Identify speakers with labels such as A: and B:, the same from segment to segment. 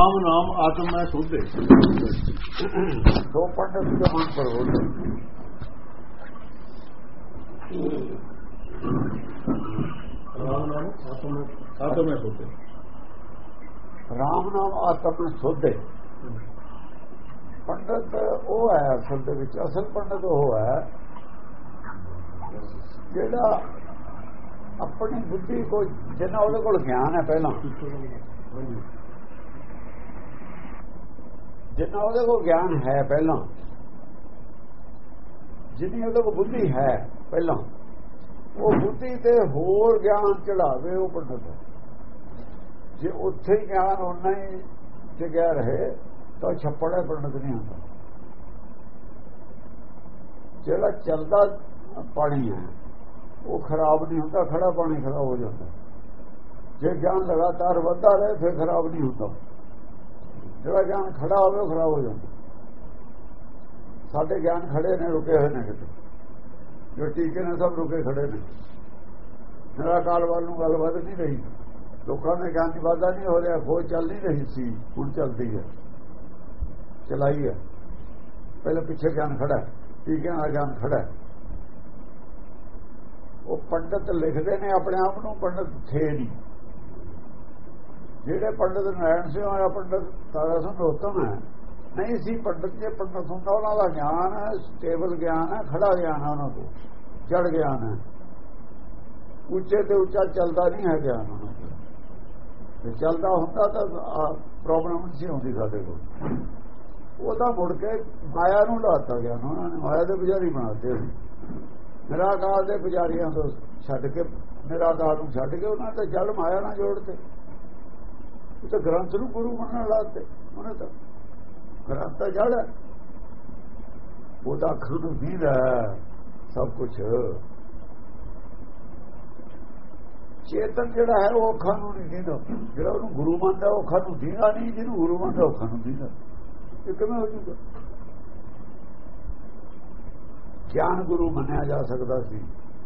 A: ਨਾਮ ਨਾਮ ਆਤਮ ਮੈਂ ਸੋਧੇ ਰਾਮ ਨਾਮ ਆਤਮ ਆਤਮ ਮੈਂ ਸੋਧੇ
B: ਰਾਮ ਨਾਮ ਆਤਮ ਨੂੰ ਸੋਧੇ ਪੰਡਤ ਉਹ ਹੈ ਅਸਲ ਦੇ ਵਿੱਚ ਅਸਲ ਪੰਡਤ ਉਹ ਹੈ। ਜਿਹੜਾ ਆਪਣੀ ਬੁੱਧੀ ਕੋ ਜਿੰਨਾ ਉਹਦੇ ਕੋਲ ਗਿਆਨ ਹੈ ਪਹਿਲਾਂ। ਜਿੰਨਾ ਉਹਦੇ ਕੋਲ ਗਿਆਨ ਹੈ ਪਹਿਲਾਂ, ਜਿੰਨੀ ਉਹਦੇ ਕੋਲ ਬੁੱਧੀ ਹੈ ਪਹਿਲਾਂ, ਉਹ ਬੁੱਧੀ ਤੇ ਹੋਰ ਗਿਆਨ ਚੜਾਵੇ ਉਹ ਪੰਡਤ। ਜੇ ਉੱਥੇ ਹੀ ਗਿਆਨ ਉਹਨਾਂ ਹੀ ਜਗਿਆ ਰਹੇ, ਤਾਂ ਛੱਪੜਾ ਪੰਡਤ ਨਹੀਂ ਹੁੰਦਾ। ਜਿਹੜਾ ਚੱਲਦਾ ਪਾਣੀ ਹੈ, ਉਹ ਖਰਾਬ ਨਹੀਂ ਹੁੰਦਾ, ਖੜਾ ਪਾਣੀ ਖਰਾਬ ਹੋ ਜਾਂਦਾ। ਜੇ ਗਿਆਨ ਲਗਾਤਾਰ ਵੱਧਦਾ ਰਹੇ, ਫਿਰ ਖਰਾਬ ਨਹੀਂ ਹੁੰਦਾ। ਜਿਹੜਾ ਗਿਆਨ ਖੜਾ ਹੋਵੇ ਉਹ ਖਰਾਬ ਹੋ ਜਾਂਦਾ। ਸਾਡੇ ਗਿਆਨ ਖੜੇ ਨੇ, ਰੁਕੇ ਹੋਏ ਨੇ ਕਿਤੇ। ਜੋ ਟੀਕੇ ਨੇ, ਸਭ ਰੁਕੇ ਖੜੇ ਨੇ। ਨਿਰਾਕਾਰ ਵੱਲ ਨੂੰ ਗੱਲ ਵੱਧ ਨਹੀਂ ਰਹੀ। ਲੋਕਾਂ ਦੇ ਗਿਆਨ ਦੀ ਵਾਧਾ ਨਹੀਂ ਹੋ ਰਿਹਾ, ਖੋਜ ਚੱਲ ਨਹੀਂ ਰਹੀ ਸੀ। ਹੁਣ ਚੱਲਦੀ ਹੈ। ਚਲਾਈ ਹੈ। ਪਹਿਲੇ ਪਿੱਛੇ ਗਿਆਨ ਖੜਾ ਟੀਕਿਆਂ ਦਾ ਗਿਆਨ ਖੜਾ ਉਹ ਪੰਡਤ ਲਿਖਦੇ ਨੇ ਆਪਣੇ ਆਪ ਨੂੰ, ਪੰਡਤ ਥੇ ਨਹੀਂ। ਜਿਹੜੇ ਪੰਡਤ ਨਾਰਾਇਣ ਸਿੰਘ ਆਇਆ ਪੰਡਤ ਤਾਰਾ ਸਿੰਘ ਉਤਮ ਹੈ। ਨਹੀਂ ਸੀ ਪੰਡਤ ਜੇ ਪੰਡਤ ਹੁੰਦਾ, ਉਹਨਾਂ ਦਾ ਗਿਆਨ ਹੈ ਸਟੇਬਲ ਗਿਆਨ ਹੈ ਖੜਾ ਗਿਆਨ ਹੈ ਉਹਨਾਂ ਕੋਲ ਚੜ ਗਿਆਨ ਹੈ। ਉੱਚੇ ਤੇ ਉੱਚਾ ਚੱਲਦਾ ਨਹੀਂ ਹੈ ਗਿਆਨ ਉਹਨਾਂ ਦਾ ਜੇ ਚੱਲਦਾ ਹੁੰਦਾ ਤਾਂ ਪ੍ਰੋਬਲਮ ਸੀ ਹੁੰਦੀ ਸਾਡੇ ਕੋਲ। ਉਹਦਾ ਮੁੜ ਕੇ ਮਾਇਆ ਨੂੰ ਲਾਤਾ ਗਿਆ, ਉਹਨਾਂ ਨੇ ਮਾਇਆ ਦੇ ਪੁਜਾਰੀ ਬਣਾਤੇ ਨਿਰਾਕਾਰ ਦੇ ਪੁਜਾਰੀਆਂ ਤੋਂ ਛੱਡ ਕੇ, ਨਿਰਾਕਾਰ ਨੂੰ ਛੱਡ ਕੇ ਉਹਨਾਂ ਤੇ ਜਲ ਮਾਇਆ ਨਾਲ ਜੋੜਤੇ। ਉਹ ਤਾਂ ਗ੍ਰੰਥ ਨੂੰ ਗੁਰੂ ਮੰਨਣ ਲਾਤੇ ਉਹਨੇ ਤਾਂ ਗ੍ਰੰਥ ਤਾਂ ਜੜ ਉਹਦਾ ਖੁਦ ਦੀਦਾ ਸਭ ਕੁਝ ਚੇਤਨ ਜਿਹੜਾ ਹੈ, ਉਹ ਅੱਖਾਂ ਨੂੰ ਨਹੀਂ ਦਿੰਦਾ ਜਿਹੜਾ ਉਹਨੂੰ ਗੁਰੂ ਮੰਨਦਾ, ਉਹ ਅੱਖਾਂ ਨੂੰ ਦਿੰਦਾ ਨਹੀਂ ਜਿਹਨੂੰ ਗੁਰੂ ਮੰਨਦਾ, ਉਹ ਅੱਖਾਂ ਨੂੰ ਦਿੰਦਾ ਇਹ ਕਿਵੇਂ ਹੋ ਜੂਗਾ ਗਿਆਨ ਗੁਰੂ ਮੰਨਿਆ ਜਾ ਸਕਦਾ ਸੀ।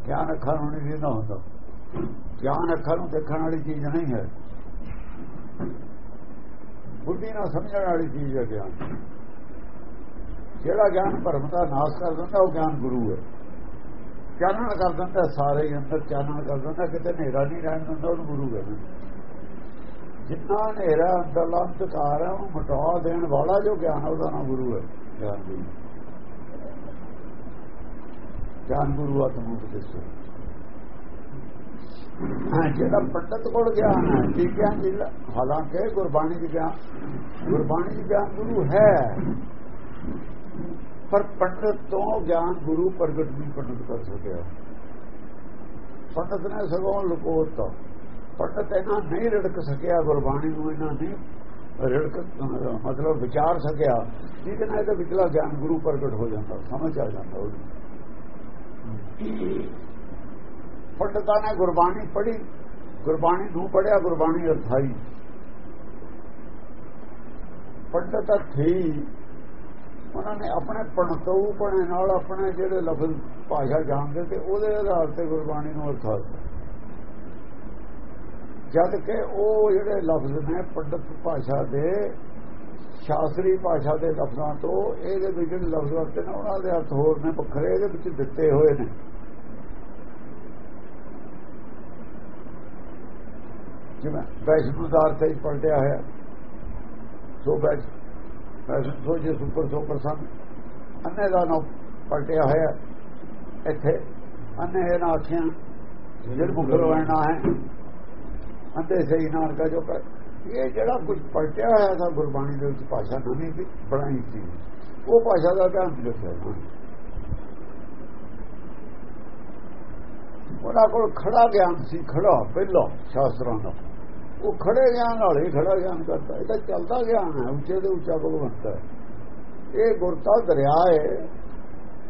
B: ਗਿਆਨ ਅੱਖਾਂ ਨੂੰ ਨਹੀਂ ਦਿੰਦਾ ਹੁੰਦਾ ਗਿਆਨ ਅੱਖਾਂ ਨੂੰ ਦੇਖਣ ਵਾਲੀ ਚੀਜ਼ ਨਹੀਂ ਹੈ। ਬੁੱਧੀ ਨਾਲ ਸਮਝਣ ਵਾਲੀ ਚੀਜ਼ ਹੈ ਗਿਆਨ। ਜਿਹੜਾ ਗਿਆਨ ਭਰਮ ਦਾ ਨਾਸ਼ ਕਰ ਦਿੰਦਾ, ਉਹ ਗਿਆਨ ਗੁਰੂ ਹੈ। ਚਾਨਣ ਕਰ ਦਿੰਦਾ, ਸਾਰੇ ਅੰਦਰ ਚਾਨਣ ਕਰ ਦਿੰਦਾ, ਕਿਤੇ ਹਨੇਰਾ ਨਹੀਂ ਰਹਿਣ ਦਿੰਦਾ, ਉਹਨੂੰ ਗੁਰੂ ਕਹਿੰਦੇ ਜਿੰਨਾ ਹਨੇਰਾ ਅੰਦਰਲਾ ਅੰਧਕਾਰ ਹੈ, ਉਹ ਮਟਾ ਦੇਣ ਵਾਲਾ ਜੋ ਗਿਆਨ ਉਹਦਾ ਨਾਮ ਗੁਰੂ ਹੈ, ਗਿਆਨ ਗੁਰੂ। ਗਿਆਨ ਗੁਰੂ ਆਤਮੂ ਉਪਦੇਸ਼ ਹਾਂ ਜਿਹੜਾ ਪੰਡਤ ਕੋਲ ਗਿਆਨ ਹੈ ਠੀਕ ਹੈ ਜਿਹੜਾ ਹਾਲਾਂਕਿ ਗੁਰਬਾਣੀ ਦੀ ਗਿਆਨ, ਗੁਰਬਾਣੀ ਦੀ ਗਿਆਨ ਗੁਰੂ ਹੈ। ਪਰ ਪੰਡਤ ਤੋਂ ਗਿਆਨ ਗੁਰੂ ਪ੍ਰਗਟ ਨਹੀਂ ਪੰਡਤ ਕਰ ਸਕਿਆ। ਪੰਡਤ ਨੇ ਸਗੋਂ ਲੁਕੋਤਾ ਪੰਡਤ ਇਹਨਾਂ ਨਹੀਂ ਰੜਕ ਸਕਿਆ, ਗੁਰਬਾਣੀ ਨੂੰ ਇਹਨਾਂ ਨਹੀਂ ਰੜਕ, ਮਤਲਬ ਵਿਚਾਰ ਸਕਿਆ। ਜਿਹਦੇ ਨਾਲ ਇਹਦਾ ਵਿਚਲਾ ਗਿਆਨ ਗੁਰੂ ਪ੍ਰਗਟ ਹੋ ਜਾਂਦਾ, ਸਮਝ ਆ ਜਾਂਦਾ ਉਹ ਪੰਡਤਾਂ ਨੇ ਗੁਰਬਾਣੀ ਪੜ੍ਹੀ, ਗੁਰਬਾਣੀ ਨੂੰ ਪੜਿਆ ਗੁਰਬਾਣੀ ਅਰਥਾਈ। ਪੰਡਤ ਥੀ। ਉਹਨਾਂ ਨੇ ਆਪਣੇ ਪਣਤੂ ਪਣੇ ਨਾਲ ਆਪਣੇ ਜਿਹੜੇ ਲਫ਼ਜ਼ ਭਾਸ਼ਾ ਜਾਣਦੇ ਤੇ ਉਹਦੇ ਆਧਾਰ ਤੇ ਗੁਰਬਾਣੀ ਨੂੰ ਅਰਥਾ ਜਦ ਕਿ ਉਹ ਜਿਹੜੇ ਲਫ਼ਜ਼ ਨੇ ਪੰਡਤ ਭਾਸ਼ਾ ਦੇ, ਸ਼ਾਸਤਰੀ ਭਾਸ਼ਾ ਦੇ ਲਫ਼ਜ਼ਾਂ ਤੋਂ, ਇਹਦੇ ਵਿੱਚ ਜਿਹੜੇ ਲਫ਼ਜ਼ ਵਰਤੇ ਨੇ, ਉਹਨਾਂ ਦੇ ਅਰਥ ਹੋਰ ਨੇ, ਵੱਖਰੇ, ਇਹਦੇ ਵਿੱਚ ਦਿੱਤੇ ਹੋਏ ਨੇ। ਜਿਵੇਂ ਵੈਸ਼ਨੂ ਦਾ ਅਰਥ ਹੀ ਪਲਟਿਆ ਹੋਇਆ। ਸੋ ਵੈਸ਼ ਵੈਸ਼ਨੂ ਸੋਚੇ ਸੁਪਰ ਸੋ ਪ੍ਰਸੰਨ ਅੰਨੇ ਦਾ ਨਾਮ ਪਲਟਿਆ ਹੋਇਆ। ਇੱਥੇ ਅੰਨੇ ਇਹ ਨਾ ਆਖਿਆ ਜਿਹੜੇ ਮੁਖਰ ਹੈ। ਅੰਦੇ ਸਹੀ ਨਾਲ ਕਾ ਜੋ ਕਰ। ਇਹ ਜਿਹੜਾ ਕੁਝ ਪਲਟਿਆ ਹੋਇਆ था ਗੁਰਬਾਣੀ ਦੇ ਵਿੱਚ ਭਾਸ਼ਾ ਨਵੀਂ ਬਣਾਈ ਸੀ। ਉਹ ਭਾਸ਼ਾ ਦਾ ਧਿਆਨ ਰੱਖਿਆ ਉਹਨਾਂ ਕੋਲ ਖੜਾ ਗਿਆਨ ਸੀ ਖੜਾ ਪਹਿਲਾ ਸ਼ਾਸਤਰਾਂ ਦਾ। ਉਹ ਖੜੇ ਗਿਆਨ ਨਾਲ ਹੀ ਖੜਾ ਗਿਆਨ ਕਰਦਾ। ਇਹ ਤਾਂ ਚੱਲਦਾ ਗਿਆਨ ਹੈ, ਉੱਚੇ ਦੇ ਉੱਚਾ ਭਗਵੰਤ ਹੈ। ਇਹ ਗੁਰਤਾ ਦਰਿਆ ਹੈ।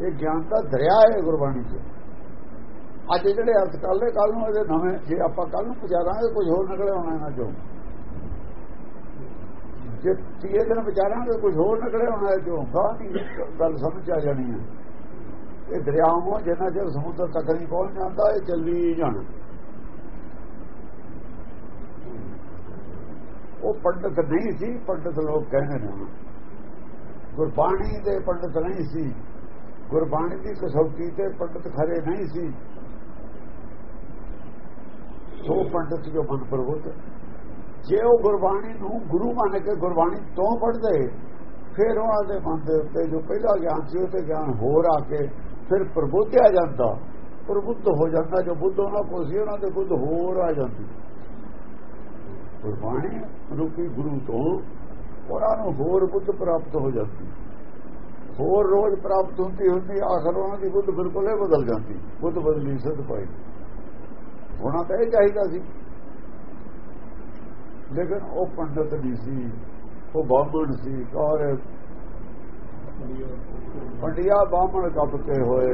B: ਇਹ ਗਿਆਨ ਦਾ ਦਰਿਆ ਹੈ ਗੁਰਬਾਣੀ 'ਚ। ਅੱਜ ਜਿਹੜੇ ਅਰਥ ਕੱਲੇ ਕੱਲ ਨੂੰ ਇਹਦੇ ਨਵੇਂ, ਜੇ ਆਪਾਂ ਕੱਲ ਨੂੰ ਵਿਚਾਰਾਂਗੇ ਕੁਝ ਹੋਰ ਨਿਕਲੇ ਆਉਣਾ ਇਹਨਾਂ ਚੋਂ। ਜੇ ਤੀਏ ਦਿਨ ਵਿਚਾਰਾਂਗੇ ਕੁਝ ਹੋਰ ਨਿਕਲੇ ਆਉਣਾ ਇਹ ਚੋਂ ਗਾਹ ਗੱਲ ਸਮਝ ਆ ਜਾਣੀ ਹੈ। ਇਹ ਦਰਿਆਵਾਂ ਜਿੰਨਾ ਚਿਰ ਸਮੁੰਦਰ ਤੱਕ ਨਹੀਂ ਪਹੁੰਚ ਜਾਂਦਾ, ਇਹ ਚੱਲੀ ਜਾਣਾ। ਉਹ ਪੰਡਤ ਨਹੀਂ ਸੀ, ਪੰਡਤ ਲੋਕ ਕਹਿੰਦੇ ਨੇ ਗੁਰਬਾਣੀ ਦੇ ਪੰਡਤ ਨਹੀਂ ਸੀ। ਗੁਰਬਾਣੀ ਦੀ ਕਸੌਟੀ ਤੇ ਪੰਡਤ ਖਰੇ ਨਹੀਂ ਸੀ। ਸੋ ਪੰਡਤ ਜੋ ਮਨ ਪ੍ਰਬੁੱਧ ਜੇ ਉਹ ਗੁਰਬਾਣੀ ਨੂੰ ਗੁਰੂ ਮੰਨ ਕੇ ਗੁਰਬਾਣੀ ਤੋਂ ਪੜ੍ਹਦੇ, ਫਿਰ ਉਹਨਾਂ ਦੇ ਮਨ ਦੇ ਉੱਤੇ ਜੋ ਪਹਿਲਾ ਗਿਆਨ ਸੀ, ਉਹ ਤੇ ਗਿਆਨ ਹੋਰ ਆ ਕੇ ਫਿਰ ਪ੍ਰਬੁੱਧਿਆ ਜਾਂਦਾ। ਪ੍ਰਬੁੱਧ ਹੋ ਜਾਂਦਾ, ਜੋ ਬੁੱਧ ਉਹਨਾਂ ਕੋਲ ਸੀ, ਉਹਨਾਂ ਦੇ ਬੁੱਧ ਹੋਰ ਆ ਜਾਂਦੀ। ਗੁਰਬਾਣੀ ਰੂਪੀ ਗੁਰੂ ਤੋਂ ਉਹਨਾਂ ਨੂੰ ਹੋਰ ਬੁੱਧ ਪ੍ਰਾਪਤ ਹੋ ਜਾਂਦੀ। ਹੋਰ ਰੋਜ਼ ਪ੍ਰਾਪਤ ਹੁੰਦੀ ਹੁੰਦੀ ਆਖਰ ਉਹਨਾਂ ਦੀ ਬੁੱਧ ਬਿਲਕੁਲ ਹੀ ਬਦਲ ਜਾਂਦੀ ਬੁੱਧ ਬਦਲੀ ਸਦ ਪਾਈ। ਹੋਣਾ ਤਾਂ ਇਹ ਚਾਹੀਦਾ ਸੀ। ਲੇਕਿਨ ਉਹ ਪੰਡਤ ਨਹੀਂ ਸੀ ਉਹ ਬਾਹਮਣ ਸੀ ਔਰ ਪੰਡਿਆ। ਬਾਹਮਣ ਕੱਪ ਕੇ ਹੋਏ।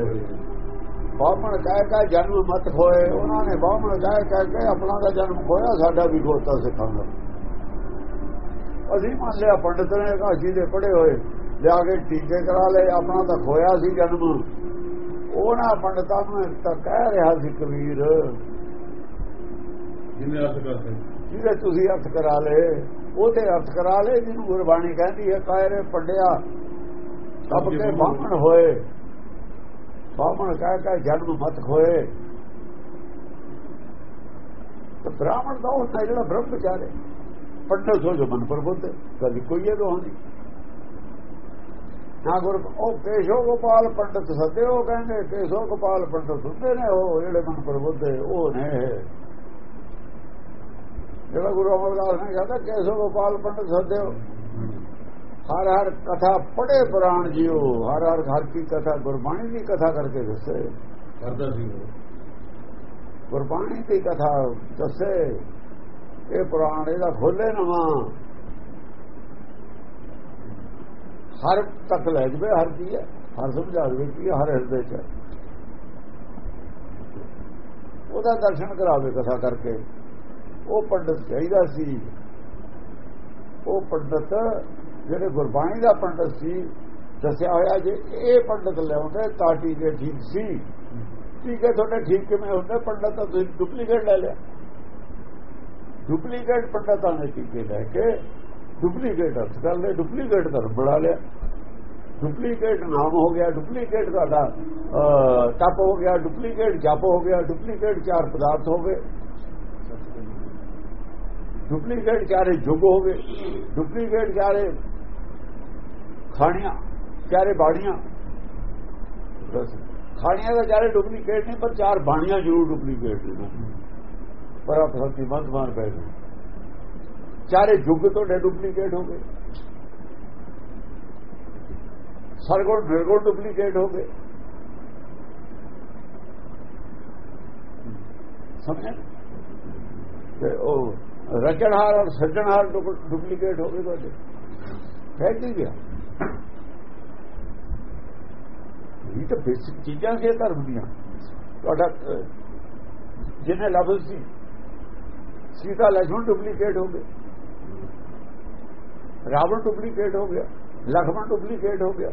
B: ਬਾਹਮਣ ਕਹਿ ਕੇ ਜਨਮ ਮਤ ਹੋਏ ਉਹਨਾਂ ਨੇ ਬਾਹਮਣ ਕਹਿ ਕਹਿ ਕੇ ਆਪਣਾ ਦਾ ਜਨਮ ਖੋਇਆ ਸਾਡਾ ਵੀ ਖੋਤਾ ਸਿੱਖਾਂ ਦਾ। ਅਸੀਂ ਮੰਨ ਲਿਆ ਪੰਡਤ ਨੇ ਕਾਸ਼ੀ ਦੇ ਪੜੇ ਹੋਏ ਲਿਆ ਕੇ ਟੀਕੇ ਕਰਾ ਲਏ ਆਪਣਾ ਤਾਂ ਖੋਇਆ ਸੀ ਜਨਮ। ਉਹਨਾਂ ਪੰਡਤਾਂ ਨੂੰ ਤਾਂ ਕਹਿ ਰਿਹਾ ਸੀ ਕਬੀਰ
A: ਜਿੰਨੇ ਅਰਥ ਕਰਦੇ
B: ਜਿਹਦੇ ਤੁਸੀਂ ਅਰਥ ਕਰਾ ਲਏ ਉਹ ਤੇ ਅਰਥ ਕਰਾ ਲਏ ਜਿਹਨੂੰ ਗੁਰਬਾਣੀ ਕਹਿੰਦੀ ਹੈ ਕਾਇਰੇ ਪੜਿਆ ਤਬ ਕੇ ਬਾਹਮਣ ਹੋਏ। ਬਾਹਮਣ ਕਹਿ ਕੇ ਜਨਮ ਮਤ ਖੋਏ। ਤੇ ਬ੍ਰਾਹਮਣ ਦਾ ਉਹ ਜਿਹੜਾ ਬ੍ਰਹਮ ਵਿਚਾਰੇ ਪੰਡਤ ਹੋ ਜੋ ਮਨ ਪ੍ਰਬੁੱਧ ਕਦੀ ਕੋਈ ਇਹ ਦੋਹਾਂ ਨਾ ਗੁਰ ਉਹ ਕੇਸ਼ੋ ਗੋਪਾਲ ਪੰਡਤ ਸੱਦੇ, ਉਹ ਕਹਿੰਦੇ ਕੇਸ਼ੋ ਗੋਪਾਲ ਪੰਡਤ ਹੁੰਦੇ ਨੇ, ਉਹ ਜਿਹੜੇ ਮਨ ਪ੍ਰਬੁੱਧ ਉਹ ਨੇ। ਜਿਹੜਾ ਗੁਰੂ ਅਮਰਦਾਸ ਨੇ ਕਹਿੰਦਾ ਕੇਸ਼ੋ ਗੋਪਾਲ ਪੰਡਤ ਸੱਦੇ। ਹਰ ਹਰ ਕਥਾ ਪੜੇ ਪੁਰਾਣ ਜਿਓ ਹਰ ਹਰ ਘਰ ਦੀ ਕਥਾ ਗੁਰਬਾਣੀ ਦੀ ਕਥਾ ਕਰਕੇ ਦੱਸੇ।
A: ਕਰਦਾ ਸੀ
B: ਗੁਰਬਾਣੀ ਦੀ ਕਥਾ ਦੱਸੇ ਇਹ ਪੁਰਾਣ ਇਹਦਾ ਖੋਲੇ ਨਵਾਂ। ਹਰ ਤੱਕ ਲੈ ਜਵੇ ਹਰ ਕੀ ਹੈ ਹਰ ਸਮਝਾ ਦੇਵੇ ਕੀ ਹਰ ਹਿਰਦੇ ਚ। ਉਹਦਾ ਦਰਸ਼ਨ ਕਰਾਵੇ ਕਥਾ ਕਰਕੇ। ਉਹ ਪੰਡਤ ਚਾਹੀਦਾ ਸੀ। ਉਹ ਪੰਡਤ ਜਿਹੜੇ ਗੁਰਬਾਣੀ ਦਾ ਪੰਡਤ ਸੀ, ਦੱਸਿਆ ਹੋਇਆ ਜੇ ਇਹ ਪੰਡਤ ਲਿਆਉਂਦੇ, ਤਾਂ ਟੀਕੇ ਠੀਕ ਸੀ। ਟੀਕੇ ਤੁਹਾਡੇ ਠੀਕ ਕਿਵੇਂ ਹੁੰਦੇ? ਪੰਡਤ ਤਾਂ ਤੁਸੀਂ ਡੁਪਲੀਕੇਟ ਲੈ ਲਿਆ। ਡੁਪਲੀਕੇਟ ਪੰਡਤਾਂ ਨੇ ਟੀਕੇ ਲੈ ਕੇ ਡੁਪਲੀਕੇਟ ਅਰਥ ਨੇ ਡੁਪਲੀਕੇਟ ਧਰਮ ਬਣਾ ਲਿਆ। ਡੁਪਲੀਕੇਟ ਨਾਮ ਹੋ ਗਿਆ ਡੁਪਲੀਕੇਟ ਤੁਹਾਡਾ ਤਪ ਹੋ ਗਿਆ ਡੁਪਲੀਕੇਟ ਜਪ ਹੋ ਗਿਆ ਡੁਪਲੀਕੇਟ ਚਾਰ ਪਦਾਰਥ ਹੋ ਗਏ। ਡੁਪਲੀਕੇਟ ਚਾਰੇ ਜੁਗ ਹੋ ਗਏ। ਡੁਪਲੀਕੇਟ ਚਾਰੇ ਖਾਣੀਆਂ ਚਾਰੇ ਬਾੜੀਆਂ ਬਸ ਖਾਣੀਆਂ ਦਾ ਚਾਰੇ ਡੁਪਲੀਕੇਟ ਨਹੀਂ ਪਰ ਚਾਰ ਬਾਣੀਆਂ ਜ਼ਰੂਰ ਡੁਪਲੀਕੇਟ ਨੇ ਪਰ ਆਪ ਹੱਥੀ ਬੰਦ ਮਾਰ ਪੈ ਗਏ ਚਾਰੇ ਜੁਗ ਤੁਹਾਡੇ ਡੁਪਲੀਕੇਟ ਹੋ ਗਏ ਸਰਗੁਣ ਨਿਰਗੁਣ ਡੁਪਲੀਕੇਟ ਹੋ ਗਏ ਸਮਝੇ ਤੇ ਉਹ ਰਚਨਹਾਰ ਔਰ ਸੱਜਣਹਾਰ ਡੁਪਲੀਕੇਟ ਹੋ ਗਏ ਤੁਹਾਡੇ ਫੈਲ ਨਹੀਂ ਗਿਆ ਇਹ ਤਾਂ ਬੇਸਿਕ ਚੀਜ਼ਾਂ ਹੈ ਧਰਮ ਦੀਆਂ। ਤੁਹਾਡਾ ਜਿਹਨੇ ਲਫ਼ਜ਼ ਸੀ ਸੀਤਾ ਲਛਮਣ ਡੁਪਲੀਕੇਟ ਹੋ ਗਏ। ਰਾਵਣ ਡੁਪਲੀਕੇਟ ਹੋ ਗਿਆ। ਲਖਮਣ ਡੁਪਲੀਕੇਟ ਹੋ ਗਿਆ।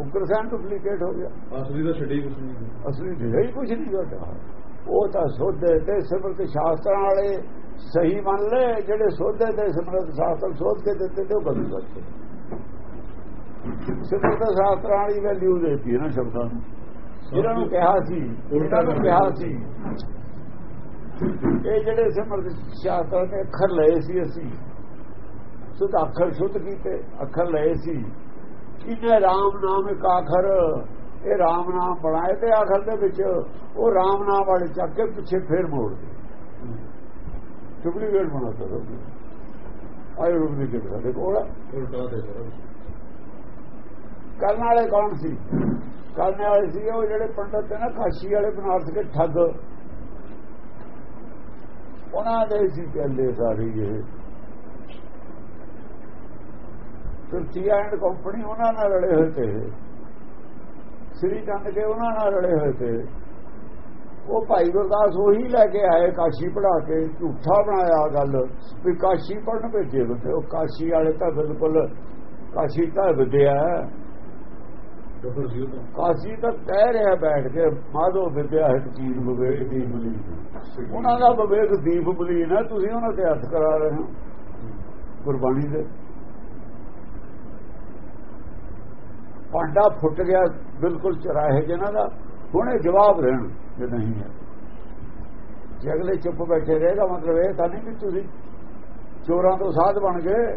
B: ਉਗਰਸੈਨ ਡੁਪਲੀਕੇਟ ਹੋ ਗਿਆ।
A: ਅਸਲੀ ਦਾ ਛੱਡੀ ਕੁਛ ਨਹੀਂ।
B: ਅਸਲੀ ਜਿਹੜਾ ਹੀ ਕੁਝ ਨਹੀਂ ਉਹ ਤਾਂ ਸੋਧੇ ਤੇ ਸਿਮਰ ਤੇ ਸ਼ਾਸਤਰਾਂ ਵਾਲੇ ਸਹੀ ਮੰਨ ਲੈ, ਜਿਹੜੇ ਸੋਧੇ ਤੇ ਸਿਮਰਤ ਸ਼ਾਸਤਰ ਸੋਧ ਕੇ ਦਿੱਤੇ ਤੇ ਉਹ ਬਦਲ ਦਿੱਤੇ। ਸਿਮਰਤ ਸ਼ਾਸਤਰਾਂ ਵਾਲੀ ਵੈਲਿਊ ਦੇਤੀ ਨਾ ਸ਼ਬਦਾਂ ਨੂੰ। ਜਿਹਨਾਂ ਨੂੰ ਕਿਹਾ ਸੀ ਉਹਨਾਂ ਨੂੰ ਕਿਹਾ ਸੀ। ਇਹ ਜਿਹੜੇ ਸਿਮਰਤ ਸ਼ਾਸਤਰ ਨੇ, ਅੱਖਰ ਲਏ ਸੀ ਅਸੀਂ। ਸੁਧ ਅੱਖਰ ਸੁਧ ਕੀਤੇ, ਅੱਖਰ ਲਏ ਸੀ। ਇਹਨੇ ਰਾਮ ਨਾਮ ਇੱਕ ਆਖਰ, ਇਹ ਰਾਮ ਨਾਮ ਬਣਾਏ ਤੇ ਆਖਰ ਦੇ ਵਿੱਚ ਉਹ ਰਾਮ ਨਾਮ ਵਾਲੇ ਚੱਕ ਕੇ ਪਿੱਛੇ ਫੇਰ ਮੋੜ ਬਣਾ ਤਾ ਆਏ ਡੁਪਲੀਕੇਟ ਸਾਡੇ ਕੋਲ
A: ਉਲਟਾ ਦੇ
B: ਕਰਨ ਵਾਲੇ ਕੌਣ ਸੀ? ਕਰਨ ਵਾਲੇ ਸੀ ਉਹ ਜਿਹੜੇ ਪੰਡਤ ਨੇ ਨਾ ਕਾਸ਼ੀ ਵਾਲੇ ਬਨਾਰਸ ਦੇ ਠੱਗ। ਉਹਨਾਂ ਦੇ ਸੀ ਚੱਲੇ ਸਾਰੀ ਇਹ। ਤੁਰਕੀਆ ਐਂਡ ਕੰਪਨੀ ਉਹਨਾਂ ਨਾਲ ਰਲੇ ਹੋਏ ਤੇ। ਸ੍ਰੀ ਚੰਦ ਕੇ ਉਹਨਾਂ ਨਾਲ ਰਲੇ ਹੋਏ ਤੇ। ਉਹ ਭਾਈ ਗੁਰਦਾਸ ਉਹੀ ਲੈ ਕੇ ਆਏ ਕਾਸ਼ੀ ਪੜਾ ਕੇ ਝੂਠਾ ਬਣਾਇਆ ਗੱਲ। ਵੀ ਕਾਸ਼ੀ ਪੜਨ ਭੇਜੇ ਬੰਦੇ ਉਹ ਕਾਸ਼ੀ ਵਾਲੇ ਤਾਂ ਬਿਲਕੁਲ ਕਾਸ਼ੀ ਤਾਂ ਵਿਦਿਆ ਕਾਸੀ ਤਾਂ ਕਹਿ ਰਿਹਾ ਬੈਠ ਕੇ ਮਾਧੋ ਵਿਦਿਆ ਹੈ ਚੀਜ਼ ਵਿਵੇਕ ਦੀ ਬਲੀ। ਉਹਨਾਂ ਦਾ ਵਿਵੇਕ ਦੀਪ ਬਲੀ ਨਾ ਤੁਸੀਂ ਉਹਨਾਂ ਤੇ ਹੱਥ ਕਰਾ ਰਹੇ ਹੋ। ਗੁਰਬਾਣੀ ਦੇ। ਪਾਂਡਾ ਫੁੱਟ ਗਿਆ ਬਿਲਕੁਲ ਚਰਾਹੇ ਜਿਹਨਾਂ ਦਾ। ਹੁਣੇ ਜਵਾਬ ਰਹਿਣ ਜੇ ਨਹੀਂ ਹੈ। ਜੇ ਅਗਲੇ ਚੁੱਪ ਬੈਠੇ ਰਹੇਗਾ ਮਤਲਬ ਇਹ ਤਾਂ ਨਹੀਂ ਕਿ ਤੁਸੀਂ ਚੋਰਾਂ ਤੋਂ ਸਾਧ ਬਣ ਗਏ।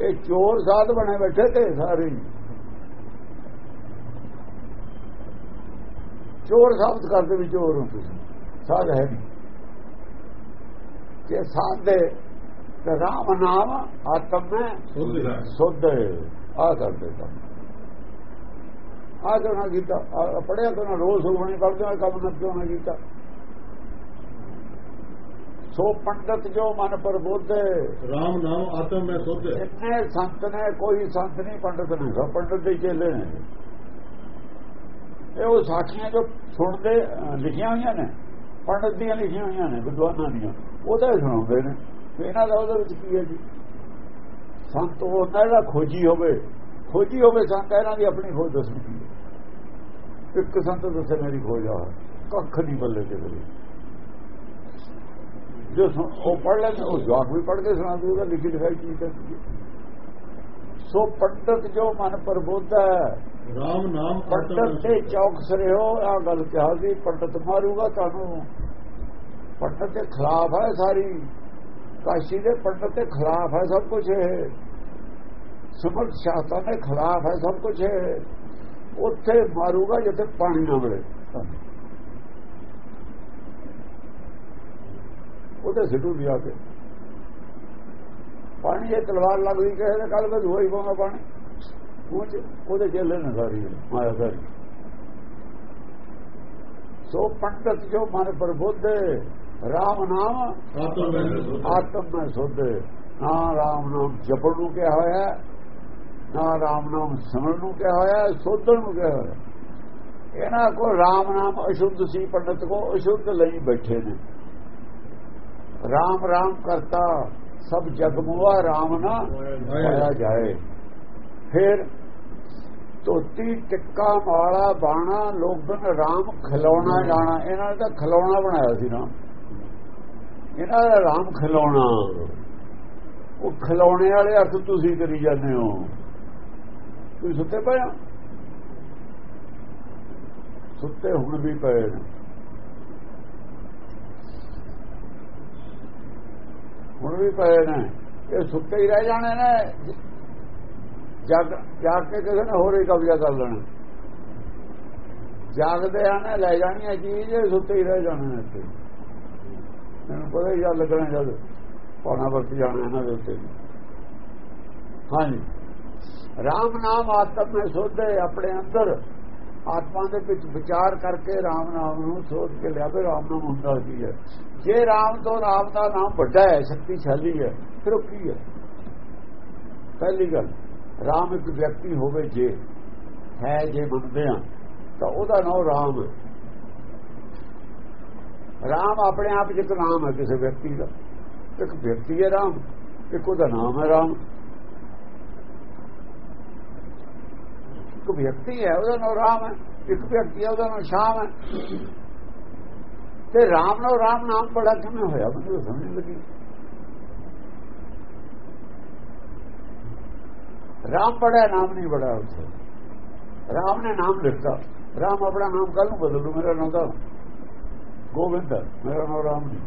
B: ਇਹ ਚੋਰ ਸਾਧ ਬਣੇ ਬੈਠੇ ਤੇ ਸਾਰੇ। ਚੋਰ ਸਾਬਤ ਕਰਦੇ ਵੀ ਚੋਰ ਹੋ ਤੁਸੀਂ। ਸਾਧ ਹੈ ਨਹੀਂ। ਜੇ ਸਾਧ ਦੇ ਤੇ ਰਾਮ ਨਾਮ ਆਤਮ ਮੈਂ
A: ਸੁਧ ਹੈ
B: ਸੁੱਧ ਆ ਕਰਦੇ ਕੰਮ ਆ ਕਿਉਂ ਨਾ ਕੀਤਾ? ਪੜਿਆ ਤਾਂ ਰੋਜ਼ ਸੁਖਣੀ ਪੜਦੇ ਆ ਕੰਮ ਨਾ ਕਿਉਂ ਨਾ ਕੀਤਾ? ਸੋ ਪੰਡਤ ਜੋ ਮਨ ਪ੍ਰਬੋਧ
A: ਰਾਮ ਨਾਮ ਆਤਮ ਮੈਂ ਸੁਧ।
B: ਇੰਨੇ ਸੰਤ ਨੇ ਕੋਈ ਸੰਤ ਨਹੀਂ ਪੰਡਤ ਨਹੀਂ ਸਭ ਪੰਡਤ ਦੇ ਚੇਲੇ ਨੇ। ਇਹ ਉਹ ਸਾਖੀਆਂ ਜੋ ਸੁਣਦੇ ਲਿਖੀਆਂ ਹੋਈਆਂ ਨੇ ਪੰਡਤ ਦੀਆਂ ਲਿਖੀਆਂ ਹੋਈਆਂ ਨੇ ਵਿਦਵਾਨਾਂ ਦੀਆਂ ਉਹਦਾ ਸੁਣਾਉਂਦੇ ਨੇ। ਇਹਨਾਂ ਦਾ ਉਹਦੇ ਵਿੱਚ ਕੀ ਹੈ ਜੀ? ਸੰਤ ਉਹ ਜਿਹੜਾ ਖੋਜੀ ਹੋਵੇ। ਖੋਜੀ ਹੋਵੇ ਸੰਤ ਇਹਨਾਂ ਦੀ ਆਪਣੀ ਖੋਜ ਦੱਸਣੀ ਹੈ। ਇੱਕ ਸੰਤ ਦੱਸੇ ਮੇਰੀ ਖੋਜ ਆ। ਕੱਖ ਨਹੀਂ ਬੱਲੇ ਤੇ ਬਲੇ ਜੋ ਉਹ ਪੜ ਲੈਂਦੇ ਉਹ ਜਵਾਕ ਵੀ ਪੜ ਕੇ ਸੁਣਾ ਦੂਗਾ ਲਿਖੀ ਲਿਖਾਈ ਚੀਜ਼ ਹੈ ਸੋ ਪੰਡਤ ਜੋ ਮਨ ਪ੍ਰਬੋਧ ਹੈ
A: ਰਾਮ ਨਾਮ
B: ਪੰਡਤ ਤੇ
A: ਸੁਧ।
B: ਚੌਕਸ ਰਿਓ ਆ ਗੱਲ ਕਿਹਾ ਸੀ ਪੰਡਤ ਮਾਰੂਗਾ ਤੁਹਾਨੂੰ। ਪੰਡਤ ਦੇ ਖਿਲਾਫ ਹੈ ਸਾਰੀ। ਕਾਸ਼ੀ ਦੇ ਪੰਡਤ ਦੇ ਖਿਲਾਫ ਹੈ ਸਭ ਕੁਝ ਇਹ। ਸਮਰਥ ਸ਼ਾਸਤਰਾਂ ਦੇ ਖਿਲਾਫ ਹੈ ਸਭ ਕੁਝ ਇਹ। ਉੱਥੇ ਮਾਰੂਗਾ ਜਿੱਥੇ ਪਾਣੀ ਨਾ ਮਿਲੇ। ਉਹਦੇ ਸਿੱਟੂ ਲਿਆ ਕੇ। ਪਾਣੀ ਇਹ ਤਲਵਾਰ ਲੱਗਦੀ ਕਹੇ ਤਾਂ ਕੱਲ ਬਸ ਹੋਈ ਪਾਉਂਦਾ ਪਾਣੀ। ਕੁਝ ਉਹਦੇ ਜੇਲੇ ਨੇ ਸਾਰੀ ਮਾਇਆ ਸਾਰੀ। ਸੋ ਪੰਡਤ ਜੋ ਮਨ ਪ੍ਰਬੁੱਧ ਰਾਮ ਨਾਮ
A: ਆਤਮ ਮੈਂ ਸੁਧ।
B: ਸੁਧ। ਨਾ ਰਾਮ ਨਾਮ ਜਪਣ ਨੂੰ ਕਿਹਾ ਹੋਇਆ ਨਾ ਰਾਮ ਨਾਮ ਸਿਮਰਨ ਨੂੰ ਕਿਹਾ ਹੋਇਆ, ਸੋਧਣ ਨੂੰ ਕਿਹਾ ਹੋਇਆ। ਇਹਨਾਂ ਕੋ ਰਾਮ ਨਾਮ ਅਸ਼ੁੱਧ ਸੀ, ਪੰਡਤ ਕੋ ਅਸ਼ੁੱਧ ਲਈ ਬੈਠੇ ਨੇ। ਰਾਮ ਰਾਮ ਕਰਤਾ, ਸਭ ਜਗ ਮੁਆ, ਰਾਮ ਨਾ ਪਾਇਆ ਜਾਏ। ਫਿਰ ਧੋਤੀ, ਟਿੱਕਾ, ਮਾਲਾ, ਬਾਣਾ, ਲੋਗਨ, ਰਾਮ ਖਿਲਾਉਣਾ ਜਾਣਾ। ਇਹਨਾਂ ਨੇ ਤਾਂ ਖਿਲਾਉਣਾ ਬਣਾਇਆ ਸੀ ਨਾ ਇਹਨਾਂ ਦਾ ਰਾਮ ਖਿਲਾਉਣਾ ਉਹ ਖਿਲਾਉਣੇ ਵਾਲੇ ਅਰਥ ਤੁਸੀਂ ਕਰੀ ਜਾਂਦੇ ਹੋ। ਤੁਸੀਂ ਸੁੱਤੇ ਪਏ ਹੋ ਸੁੱਤੇ ਹੁਣ ਵੀ ਪਏ ਨੇ। ਹੁਣ ਵੀ ਪਏ ਨੇ। ਇਹ ਸੁੱਤੇ ਹੀ ਰਹਿ ਜਾਣੇ ਨੇ। ਜਗ ਜਾਗ ਕੇ ਕਿਸੇ ਨੇ ਹੋਰ ਹੀ ਕਬਜ਼ਾ ਕਰ ਲੈਣਾ। ਜਾਗਦੇ ਆ ਨੇ, ਲੈ ਜਾਣੀ ਹੈ ਚੀਜ਼ ਸੁੱਤੇ ਹੀ ਰਹਿ ਜਾਣੇ ਨੇ ਇੱਥੇ। ਮੈਨੂੰ ਪਤਾ ਹੀ ਜਦ ਲੱਗਣਾ ਜਦ ਪਾਣਾ ਵਰਤ ਜਾਣਾ ਇਹਨਾਂ ਦੇ ਉੱਤੇ। ਹਾਂਜੀ। ਰਾਮ ਨਾਮ ਆਤਮ ਨੇ ਸੋਧੇ ਆਪਣੇ ਅੰਦਰ। ਆਤਮਾ ਦੇ ਵਿੱਚ ਵਿਚਾਰ ਕਰਕੇ ਰਾਮ ਨਾਮ ਨੂੰ ਸੋਧ ਕੇ ਲਿਆ ਵੀ ਰਾਮ ਨਾਮ ਹੁੰਦਾ ਕੀ ਹੈ। ਜੇ ਰਾਮ ਤੋਂ ਰਾਮ ਦਾ ਨਾਮ ਵੱਡਾ ਹੈ, ਸ਼ਕਤੀਸ਼ਾਲੀ ਹੈ, ਫਿਰ ਉਹ ਕੀ ਹੈ? ਪਹਿਲੀ ਗੱਲ, ਰਾਮ ਇੱਕ ਵਿਅਕਤੀ ਹੋਵੇ ਜੇ, ਹੈ ਜੇ ਮੰਨਦੇ ਆ ਤਾਂ ਉਹਦਾ ਨਾਮ ਰਾਮ ਹੈ। ਰਾਮ ਆਪਣੇ ਆਪ 'ਚ ਇੱਕ ਨਾਮ ਹੈ ਕਿਸੇ ਵਿਅਕਤੀ ਦਾ। ਇੱਕ ਵਿਅਕਤੀ ਹੈ ਰਾਮ, ਇੱਕ ਉਹਦਾ ਨਾਮ ਹੈ ਰਾਮ। ਇੱਕ ਵਿਅਕਤੀ ਹੈ, ਉਹਦਾ ਨਾਮ ਰਾਮ ਹੈ, ਇੱਕ ਵਿਅਕਤੀ ਹੈ, ਉਹਦਾ ਨਾਮ ਸ਼ਾਮ ਹੈ। ਤੇ ਰਾਮ ਨਾਲ ਰਾਮ ਨਾਮ ਬੜਾ ਕਿਵੇਂ ਹੋਇਆ? ਮੈਨੂੰ ਸਮਝ ਲੱਗੀ। ਰਾਮ ਬੜਾ ਨਾਮ ਨਹੀਂ ਬੜਾ ਉੱਥੇ। ਰਾਮ ਨੇ ਨਾਮ ਲਿਖਤਾ ਰਾਮ ਆਪਣਾ ਨਾਮ ਕੱਲ ਨੂੰ ਬਦਲ ਦੂ ਮੇਰਾ ਨਾਮ ਦਾ ਗੋਬਿੰਦ ਮੇਰਾ ਨਾਮ ਰਾਮ ਨਹੀਂ।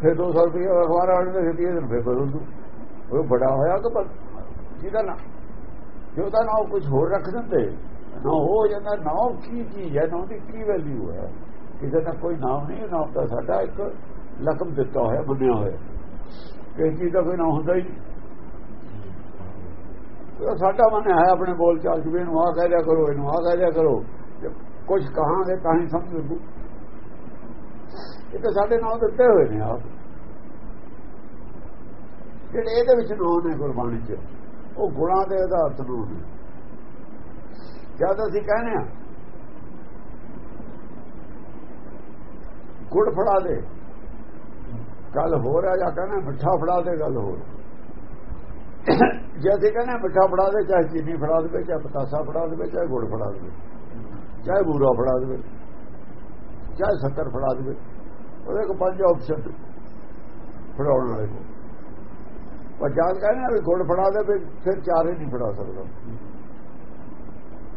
B: ਫਿਰ 200 ਰੁਪਏ ਅਖਬਾਰ ਵਾਲੇ ਦੇ ਦਿੱਤੀ ਦਿਨ ਫਿਰ ਬਦਲ ਦੂ ਉਹ ਬੜਾ ਹੋਇਆ ਕਿ ਬਸ, ਜਿਹਦਾ ਨਾ ਜੇ ਉਹਦਾ ਨਾਮ ਕੁਝ ਹੋਰ ਰੱਖ ਦਿੰਦੇ ਨਾ ਹੋ ਜਾਂਦਾ ਨਾਮ ਕੀ ਚੀਜ਼ ਹੈ ਨਾਮ ਦੀ ਕੀ ਵੈਲਿਊ ਹੈ? ਕਿਸੇ ਦਾ ਕੋਈ ਨਾਮ ਨਹੀਂ, ਨਾਮ ਤਾਂ ਸਾਡਾ ਇੱਕ ਲਕਮ ਦਿੱਤਾ ਹੋਇਆ, ਮੰਨਿਆ ਹੋਇਆ। ਕਿਸੇ ਚੀਜ਼ ਦਾ ਕੋਈ ਨਾਮ ਹੁੰਦਾ ਹੀ ਨਹੀਂ। ਸਾਡਾ ਮਨ ਹੈ ਆਪਣੇ ਬੋਲ ਚਾਲ ਚ ਵੀ ਇਹਨੂੰ ਆ ਕਹਿ ਦਿਆ ਕਰੋ, ਇਹਨੂੰ ਆ ਕਹਿ ਦਿਆ ਕਰੋ। ਕੁਝ ਕਹਾਂਗੇ ਤਾਂ ਹੀ ਸਮਝ ਲੱਗੂ। ਇਹ ਤਾਂ ਸਾਡੇ ਨਾਮ ਦਿੱਤੇ ਹੋਏ ਨੇ ਆਪ। ਜਿਹੜੇ ਇਹਦੇ ਵਿੱਚ ਨਾਮ ਨੇ ਗੁਰਬਾਣੀ ਚ। ਉਹ ਗੁਣਾਂ ਦੇ ਆਧਾਰ ਤੋਂ ਨੇ ਜਦ ਅਸੀਂ ਕਹਿੰਦੇ ਆ, ਗੁੜ ਫੜਾ ਦੇ, ਗੱਲ ਹੋਰ ਰਿਹਾ ਜਾਂ ਕਹਿੰਦਾ ਮਿੱਠਾ ਫੜਾ ਦੇ, ਗੱਲ ਹੋਰ। ਜੇ ਅਸੀਂ ਕਹਿੰਦੇ ਮਿੱਠਾ ਫੜਾ ਦੇ, ਚਾਹੇ ਚੀਨੀ ਫੜਾ ਦੇਵੇ, ਚਾਹੇ ਪਤਾਸਾ ਫੜਾ ਦੇਵੇ, ਚਾਹੇ ਗੁੜ ਫੜਾ ਦੇਵੇ, ਚਾਹੇ ਬੂਰਾ ਫੜਾ ਦੇਵੇ, ਚਾਹੇ ਸ਼ੱਕਰ ਫੜਾ ਦੇਵੇ, ਉਹਦੇ ਕੋ ਪੰਜ ਆਪਸ਼ਨ ਫੜਾਉਣ ਵਾਲੇ ਕੋ ਪਰ ਜਦ ਕਹਿੰਦੇ ਵੀ ਗੁੜ ਫੜਾ ਦੇ ਫਿਰ ਚਾਰੇ ਨਹੀਂ ਫੜਾ ਸਕਦਾ।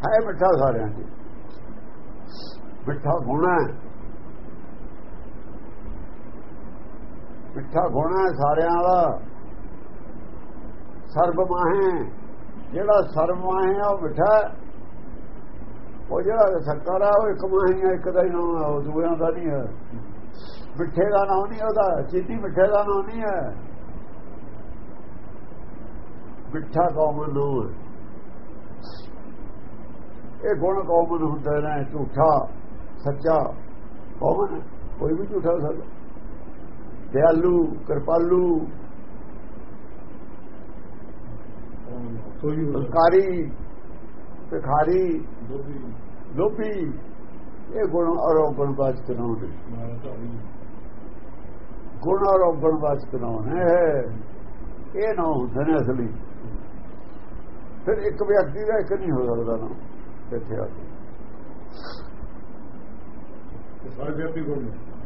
B: ਹੈ ਮਿੱਠਾ ਸਾਰਿਆਂ ਦੀ। ਮਿੱਠਾ ਗੁਣਾ ਮਿੱਠਾ ਗੁਣਾ ਸਾਰਿਆਂ ਦਾ। ਸਰਬ ਮਾਹੇ, ਜਿਹੜਾ ਸਰਬ ਮਾਹੇ ਆ, ਉਹ ਮਿੱਠਾ ਉਹ ਜਿਹੜਾ ਸ਼ੱਕਰ ਆ, ਉਹ ਇੱਕ ਮਾਹੀ ਆ, ਇੱਕ ਦਾ ਹੀ ਨਾਮ ਆ, ਉਹ ਦੂਜਿਆਂ ਦਾ ਨਹੀਂ ਹੈ ਮਿੱਠੇ ਦਾ ਨਾਮ ਨਹੀਂ ਉਹਦਾ, ਚੀਨੀ ਮਿੱਠੇ ਦਾ ਨਾਮ ਨਹੀਂ ਹੈ ਮਿੱਠਾ ਕੌਮਨ ਨੂੰ। ਇਹ ਗੁਣ ਕੌਮਨ ਹੁੰਦਾ ਹੁੰਦੇ ਝੂਠਾ, ਸੱਚਾ ਕੌਮਨ ਕੋਈ ਵੀ ਝੂਠਾ ਸਕਦਾ ਦਿਆਲੂ, ਕਿਰਪਾਲੂ
A: ਕੋਈ
B: ਭਿਖਾਰੀ
A: ਦੋਬੀ
B: ਲੋਭੀ, ਇਹ ਗੁਣ ਔਰ ਔਗਣ ਬਾਜ ਕਰਾਉਣੇ ਗੁਣ ਔਰ ਔਗਣ ਬਾਜ ਹੈ ਇਹ ਨਾ ਹੁੰਦੇ ਨੇ ਅਸਲੀ। ਫਿਰ ਇੱਕ ਵਿਅਕਤੀ ਦਾ ਇੱਕ ਨਹੀਂ ਹੋ ਸਕਦਾ ਨਾ ਇੱਥੇ ਆ ਕੇ।
A: ਸਾਰੇ ਵਿਅਕਤੀ ਗੁਣ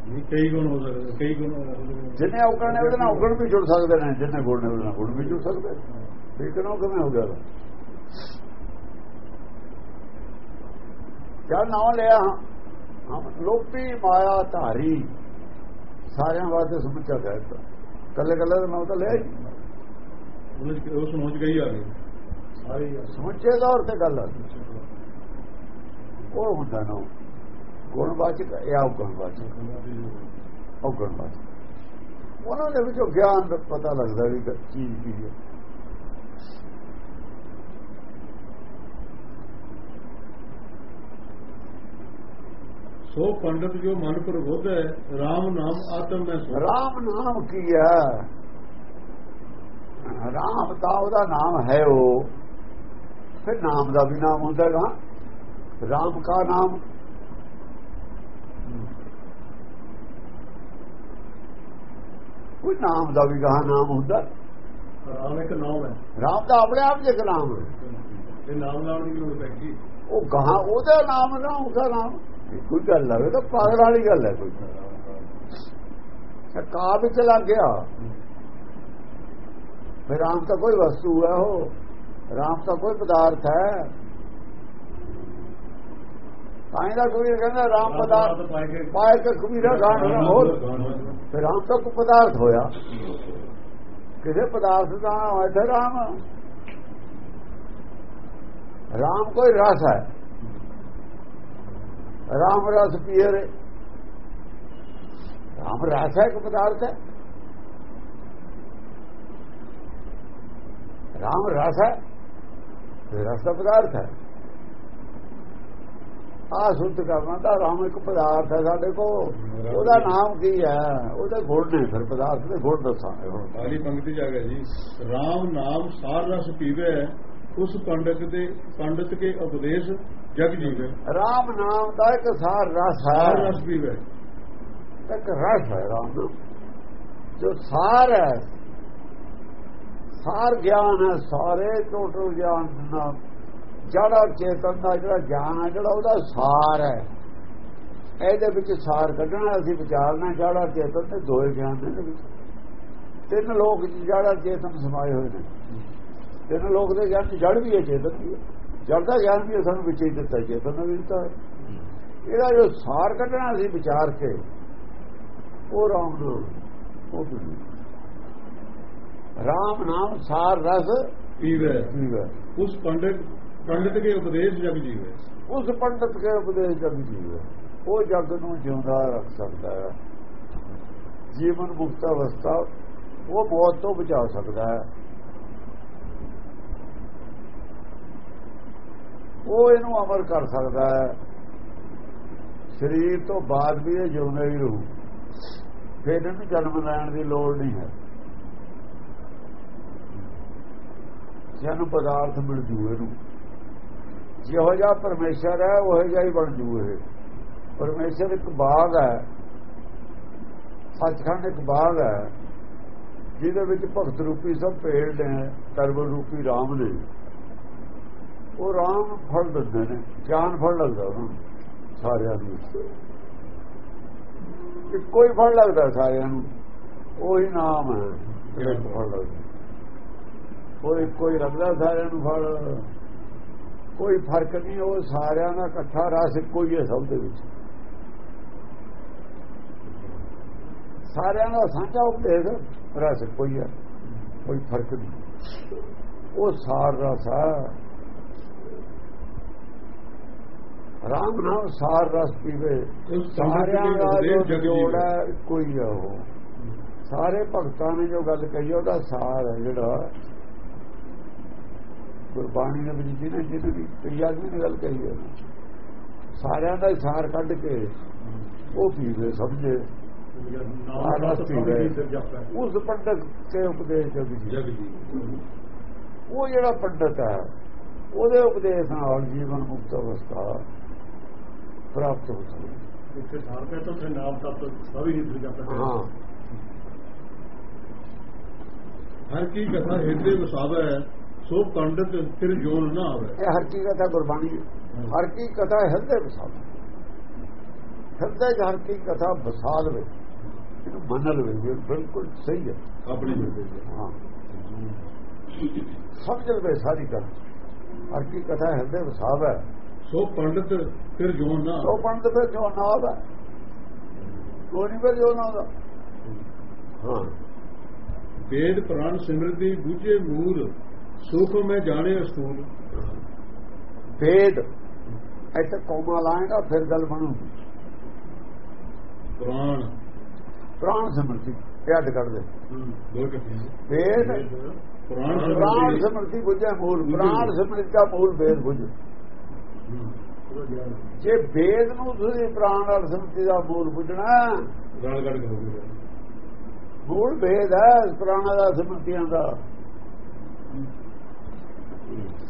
A: ਨੇ ਕਈ ਗੁਣ ਹੋ ਸਕਦੇ ਕਈ ਗੁਣ ਹੋ ਸਕਦੇ
B: ਜਿੰਨੇ ਔਗਣ ਨੇ ਉਹਦੇ ਨਾਲ ਔਗਣ ਵੀ ਜੁੜ ਸਕਦੇ ਨੇ ਜਿੰਨੇ ਗੁਣ ਨੇ ਉਹਦੇ ਨਾਲ ਗੁਣ ਵੀ ਜੁੜ ਸਕਦੇ ਨੇ। ਠੀਕ ਨਾ ਕਿਵੇਂ ਹੋ ਗਿਆ? ਜਦ ਨਾਮ ਲਿਆ। ਹਮ ਲੋਪੀ ਮਾਇਆ ਧਾਰੀ ਸਾਰਿਆਂ ਵਾਸਤੇ ਸਮੁੱਚਾ ਕਹਿਤਾ ਕੱਲੇ ਕੱਲੇ ਦਾ ਨਾਮ ਤਾਂ ਲਿਆ ਹੀ।
A: ਚ ਉਹ ਸਮਝ ਗਈ ਆ ਗਈ
B: ਸਮੁੱਚੇ ਤੌਰ ਤੇ ਗੱਲ ਆ। ਉਹ ਹੁੰਦਾ ਨਾ ਗੁਣਵਾਚਕ ਜਾਂ ਔਗਣਵਾਚਕ ਔਗਣਵਾਚਕ ਉਹਨਾਂ ਦੇ ਵਿੱਚੋਂ ਗਿਆਨ ਦਾ ਪਤਾ ਲੱਗਦਾ ਵੀ ਕਿ ਚੀਜ਼ ਕੀ ਹੈ।
A: ਸੋ ਪੰਡਤ ਜੋ ਮਨ ਪ੍ਰਬੁੱਧ ਹੈ RAM ਨਾਮ ਆਤਮ ਮੈਂ ਸੋ
B: ਰਾਮ ਨਾਮ ਕੀ ਹੈ? ਰਾਮ ਤਾਂ ਉਹਦਾ ਨਾਮ ਹੈ ਉਹ। ਫਿਰ ਨਾਮ ਦਾ ਵੀ ਨਾਮ ਹੁੰਦਾ ਨਾ ਰਾਮ। ਕਾ ਨਾਮ। ਕੋਈ ਨਾਮ ਦਾ ਵੀ ਕਹਾ ਨਾਮ ਹੁੰਦਾ।
A: RAM ਇੱਕ ਨਾਮ ਹੈ।
B: ਰਾਮ ਦਾ ਆਪਣੇ ਆਪ ਜਿਹਾ ਨਾਮ ਹੈ।
A: ਇਹ ਨਾਮ ਨਾਮ ਦੀ ਲੋੜ ਪੈਗੀ
B: ਉਹ ਗਾਂ ਉਹਦਾ ਨਾਮ ਨਾ ਉਹਦਾ ਨਾਮ। ਕੋਈ ਗੱਲ ਹੈ ਤਾਂ ਪਾਗਲ ਵਾਲੀ ਗੱਲ ਹੈ ਕੋਈ। ਕਾ ਵਿੱਚ ਲੱਗ ਗਿਆ। ਫਿਰ ਰਾਮ ਤਾਂ ਕੋਈ ਵਸਤੂ ਹੈ ਉਹ। ਰਾਮ ਤਾਂ ਕੋਈ ਪਦਾਰਥ ਹੈ। ਤਾਂ ਦਾ ਕੋਈ ਕਹਿੰਦਾ ਰਾਮ ਪਦਾਰਥ
A: ਪਾਏ ਕੇ
B: ਕੇ ਕਬੀਰਾ ਗਾਣ ਨਾ ਹੋਰ। ਫਿਰ ਰਾਮ ਤਾਂ ਕੋਈ ਪਦਾਰਥ ਹੋਇਆ। ਕਿਸੇ ਪਦਾਰਥ ਦਾ ਤੇ ਰਾਮ। ਰਾਮ ਕੋਈ ਰਸ ਹੈ। ਰਾਮ ਰਸ ਪੀਏ ਰਾਮ ਰਸ ਹੈ ਇੱਕ ਪਦਾਰਥ ਹੈ। ਰਾਮ ਰਸ ਹੈ। ਰਸ ਦਾ ਪਦਾਰਥ ਹੈ। ਆ ਸੁੱਧ ਕਰਨਾ ਤਾਂ ਰਾਮ ਇੱਕ ਪਦਾਰਥ ਹੈ ਸਾਡੇ ਕੋ ਉਹਦਾ ਨਾਮ ਕੀ ਹੈ? ਉਹਦੇ ਗੁਣ ਨੇ ਫਿਰ ਪਦਾਰਥ ਦੇ ਗੁਣ ਦੱਸਾਂਗੇ ਹੁਣ।
A: ਆਲੀ ਪੰਕਤੀ ਚ ਆ ਗਿਆ ਜੀ। RAM ਨਾਮ ਸਾਰ ਰਸ ਪੀਵੇ ਉਸ ਪੰਡਤ ਦੇ ਪੰਡਤ ਕੇ ਉਪਦੇਸ਼ ਜਗ ਜੀਵੇ।
B: ਰਾਮ ਨਾਮ ਦਾ ਇੱਕ ਸਾਰ ਰਸ
A: ਸਾਰ
B: ਹੈ
A: ਰਸ ਪੀਵੇ।
B: ਇੱਕ ਰਸ ਹੈ ਰਾਮ ਜੋ ਸਾਰ ਹੈ ਸਾਰ ਗਿਆਨ ਹੈ ਸਾਰੇ ਟੋਟਲ ਗਿਆਨ ਦਾ ਜੜਾ ਚੇਤਨ ਦਾ ਜਿਹੜਾ ਗਿਆਨ ਹੈ ਜਿਹੜਾ ਉਹਦਾ ਸਾਰ ਹੈ। ਇਹਦੇ ਵਿੱਚ ਸਾਰ ਕੱਢਣਾ ਅਸੀਂ ਵਿਚਾਰਨਾ ਜੜਾ ਚੇਤਨ ਤੇ ਦੋਏ ਗਿਆਨ ਨੇ ਇਹਦੇ ਵਿੱਚ। ਤਿੰਨ ਲੋਕ ਜੜਾ ਚੇਤਨ ਸਮਾਏ ਹੋਏ ਨੇ। ਤਿੰਨ ਲੋਕ ਦੇ ਗਿਆਨ ਜੜ ਵੀ ਹੈ ਚੇਤਨ ਵੀ ਹੈ। ਜੜ ਦਾ ਗਿਆਨ ਵੀ ਹੈ, ਸਾਨੂੰ ਵਿੱਚ ਹੀ ਦਿੱਤਾ ਚੇਤਨ ਨੇ ਵੀ ਦਿੱਤਾ ਇਹਦਾ ਜੋ ਸਾਰ ਕੱਢਣਾ ਅਸੀਂ ਵਿਚਾਰ ਕੇ ਉਹ ਰਾਮ ਉਹ ਤੁਸੀਂ ਰਾਮ ਨਾਮ ਸਾਰ ਰਸ
A: ਪੀਵੇ
B: ਹੈ
A: ਉਸ ਪੰਡਤ ਪੰਡਤ ਕੇ ਉਪਦੇਸ਼ ਜਗ ਜੀਵੇ।
B: ਉਸ ਪੰਡਤ ਕੇ ਉਪਦੇਸ਼ ਜਗ ਜੀਵ। ਉਹ ਜਗ ਨੂੰ ਜਿਉਂਦਾ ਰੱਖ ਸਕਦਾ ਹੈ। ਜੀਵਨ ਮੁਕਤ ਅਵਸਥਾ ਉਹ ਮੌਤ ਤੋਂ ਬਚਾ ਸਕਦਾ ਹੈ। ਉਹ ਇਹਨੂੰ ਅਮਰ ਕਰ ਸਕਦਾ ਹੈ। ਸਰੀਰ ਤੋਂ ਬਾਅਦ ਵੀ ਇਹ ਜਿਉਂਦਾ ਹੀ ਰਹੂ। ਫਿਰ ਇਹਨੂੰ ਜਨਮ ਲੈਣ ਦੀ ਲੋੜ ਨਹੀਂ ਹੈ। ਜਿਹਨੂੰ ਪਦਾਰਥ ਮਿਲ ਜੂ ਇਹਨੂੰ। ਜਿਹੋ ਜਿਹਾ ਪਰਮੇਸ਼ਰ ਹੈ, ਉਹ ਜਿਹਾ ਹੀ ਬਣ ਜੂ ਇਹ। ਪਰਮੇਸ਼ਰ ਇੱਕ ਬਾਗ ਹੈ। ਸੱਚਖੰਡ ਇੱਕ ਬਾਗ ਹੈ। ਜਿਹਦੇ ਵਿੱਚ ਭਗਤ ਰੂਪੀ ਸਭ ਪੇੜ ਨੇ, ਕਰਮ ਰੂਪੀ ਰਾਮ ਨੇ। ਉਹ ਰਾਮ ਫਲ ਦਿੰਦੇ ਨੇ ਗਿਆਨ ਫਲ ਲੱਗਦਾ ਉਹਨਾਂ ਸਾਰਿਆਂ ਨੂੰ। ਇੱਕੋ ਹੀ ਫਲ ਲੱਗਦਾ ਸਾਰਿਆਂ ਨੂੰ। ਉਹੀ ਨਾਮ ਹੈ, ਜਿਹੜਾ ਫਲ ਲੱਗਦਾ। ਕੋਈ ਕੋਈ ਲੱਗਦਾ ਸਾਰਿਆਂ ਨੂੰ ਫਲ। ਕੋਈ ਫ਼ਰਕ ਨਹੀਂ ਉਹ ਸਾਰਿਆਂ ਦਾ ਇਕੱਠਾ ਰਸ ਇੱਕੋ ਹੀ ਹੈ ਸਭ ਦੇ ਵਿੱਚ। ਸਾਰਿਆਂ ਦਾ ਸਾਂਝਾ ਉਪਦੇਸ਼ ਰਸ ਕੋਈ ਹੈ ਕੋਈ ਫ਼ਰਕ ਨਹੀਂ। ਉਹ ਸਾਰ ਰਸ ਹੈ ਰਾਮ ਨਾਮ ਸਾਰ ਰਸ ਪੀਵੇ। ਸਾਰਿਆਂ ਦਾ ਜੋੜ ਹੈ ਕੋਈ ਹੈ ਉਹ। ਸਾਰੇ ਭਗਤਾਂ ਨੇ ਜੋ ਗੱਲ ਕਹੀ ਉਹਦਾ ਸਾਰ ਹੈ ਜਿਹੜਾ ਗੁਰਬਾਣੀ ਦੇ ਵਿੱਚ ਜਿਹਨੇ ਕਈ ਆਦਮੀ ਨੇ ਗੱਲ ਕਹੀ ਹੈ। ਸਾਰਿਆਂ ਦਾ ਸਾਰ ਕੱਢ ਕੇ ਉਹ ਪੀਵੇ ਸਮਝੇ। ਉਸ ਪੰਡਤ ਕੇ ਉਪਦੇਸ਼ ਜਗ ਜੀ ਉਹ ਜਿਹੜਾ ਪੰਡਤ ਹੈ ਉਹਦੇ ਉਪਦੇਸ਼ ਨਾਲ ਜੀਵਨ ਮੁਕਤ ਅਵਸਥਾ ਪ੍ਰਾਪਤ ਹੋ ਸਕਦੀ
A: ਇੱਥੇ ਸਾਰ ਪੈ ਤਾਂ ਫਿਰ ਨਾਮ ਤੱਕ ਸਭ ਹੀ ਨਿਕਲ ਜਾਂਦਾ ਹਾਂ। ਹਰ ਕੀ ਕਥਾ ਹਿਰਦੇ ਵਸਾਵੇ ਸੋ ਪੰਡਤ ਫਿਰ ਜੋਨ ਨਾ ਆਵੇ।
B: ਇਹ ਹਰ ਕੀ ਕਥਾ ਗੁਰਬਾਣੀ ਹਰ ਕੀ ਕਥਾ ਹਿਰਦੇ ਵਸਾਵੇ ਹਿਰਦੇ ਹਰ ਕੀ ਕਥਾ ਵਸਾ ਲਵੇ ਇਹਨੂੰ ਮੰਨ ਲਵੇ ਬਿਲਕੁਲ ਸਹੀ ਹੈ।
A: ਆਪਣੀ
B: ਹਾਂ। ਸਮਝ ਲਵੇ ਸਾਰੀ ਗੱਲ। ਹਰ ਕੀ ਕਥਾ ਹਿਰਦੇ ਵਸਾਵੇ
A: ਸੋ ਪੰਡਤ ਫਿਰ ਜੋਨ ਨਾ
B: ਸੋ ਪੰਡਤ ਫਿਰ ਜੋਨ ਨਾ ਆਵੇ। ਕੋਈ ਨਹੀਂ ਫਿਰ ਜੋਨ ਆਉਂਦਾ ਹਾਂ।
A: ਵੇਦ ਪ੍ਰਾਨ ਸਿਮਰਤੀ ਬੂਝੇ ਮੂਲ ਸੁਖ ਮੈਂ ਜਾਣੇ ਅਸੂਲ
B: ਵੇਦ ਇੱਥੇ ਕੋਮਾ ਲਾਏਗਾ ਫਿਰ ਗੱਲ ਬਣੂਗੀ
A: ਪ੍ਰਾਨ
B: ਪ੍ਰਾਨ ਸਿਮਰਤੀ ਇਹ ਅੱਡ ਕੱਢ ਦੇ।
A: ਦੋ ਕਿਥੇ
B: ਵੇਦ ਪ੍ਰਾਨ ਸਿਮਰਤੀ ਬੁਝੇ ਮੂਲ ਪ੍ਰਾਨ ਸਿਮਰਤੀ ਦਾ ਮੂਲ ਵੇਦ ਬੁਝ। ਜੇ ਵੇਦ ਨੂੰ ਤੁਸੀਂ ਪ੍ਰਾਨ ਨਾਲ ਸਿਮਰਤੀ ਦਾ ਮੂਲ ਬੁਝਣਾ
A: ਗਾਲ ਕੱਢ ਕੇ
B: ਮੂਲ ਵੇਦ ਹੈ ਪ੍ਰਾਣਾ ਦਾ ਸਿਮਰਤੀਆਂ ਦਾ।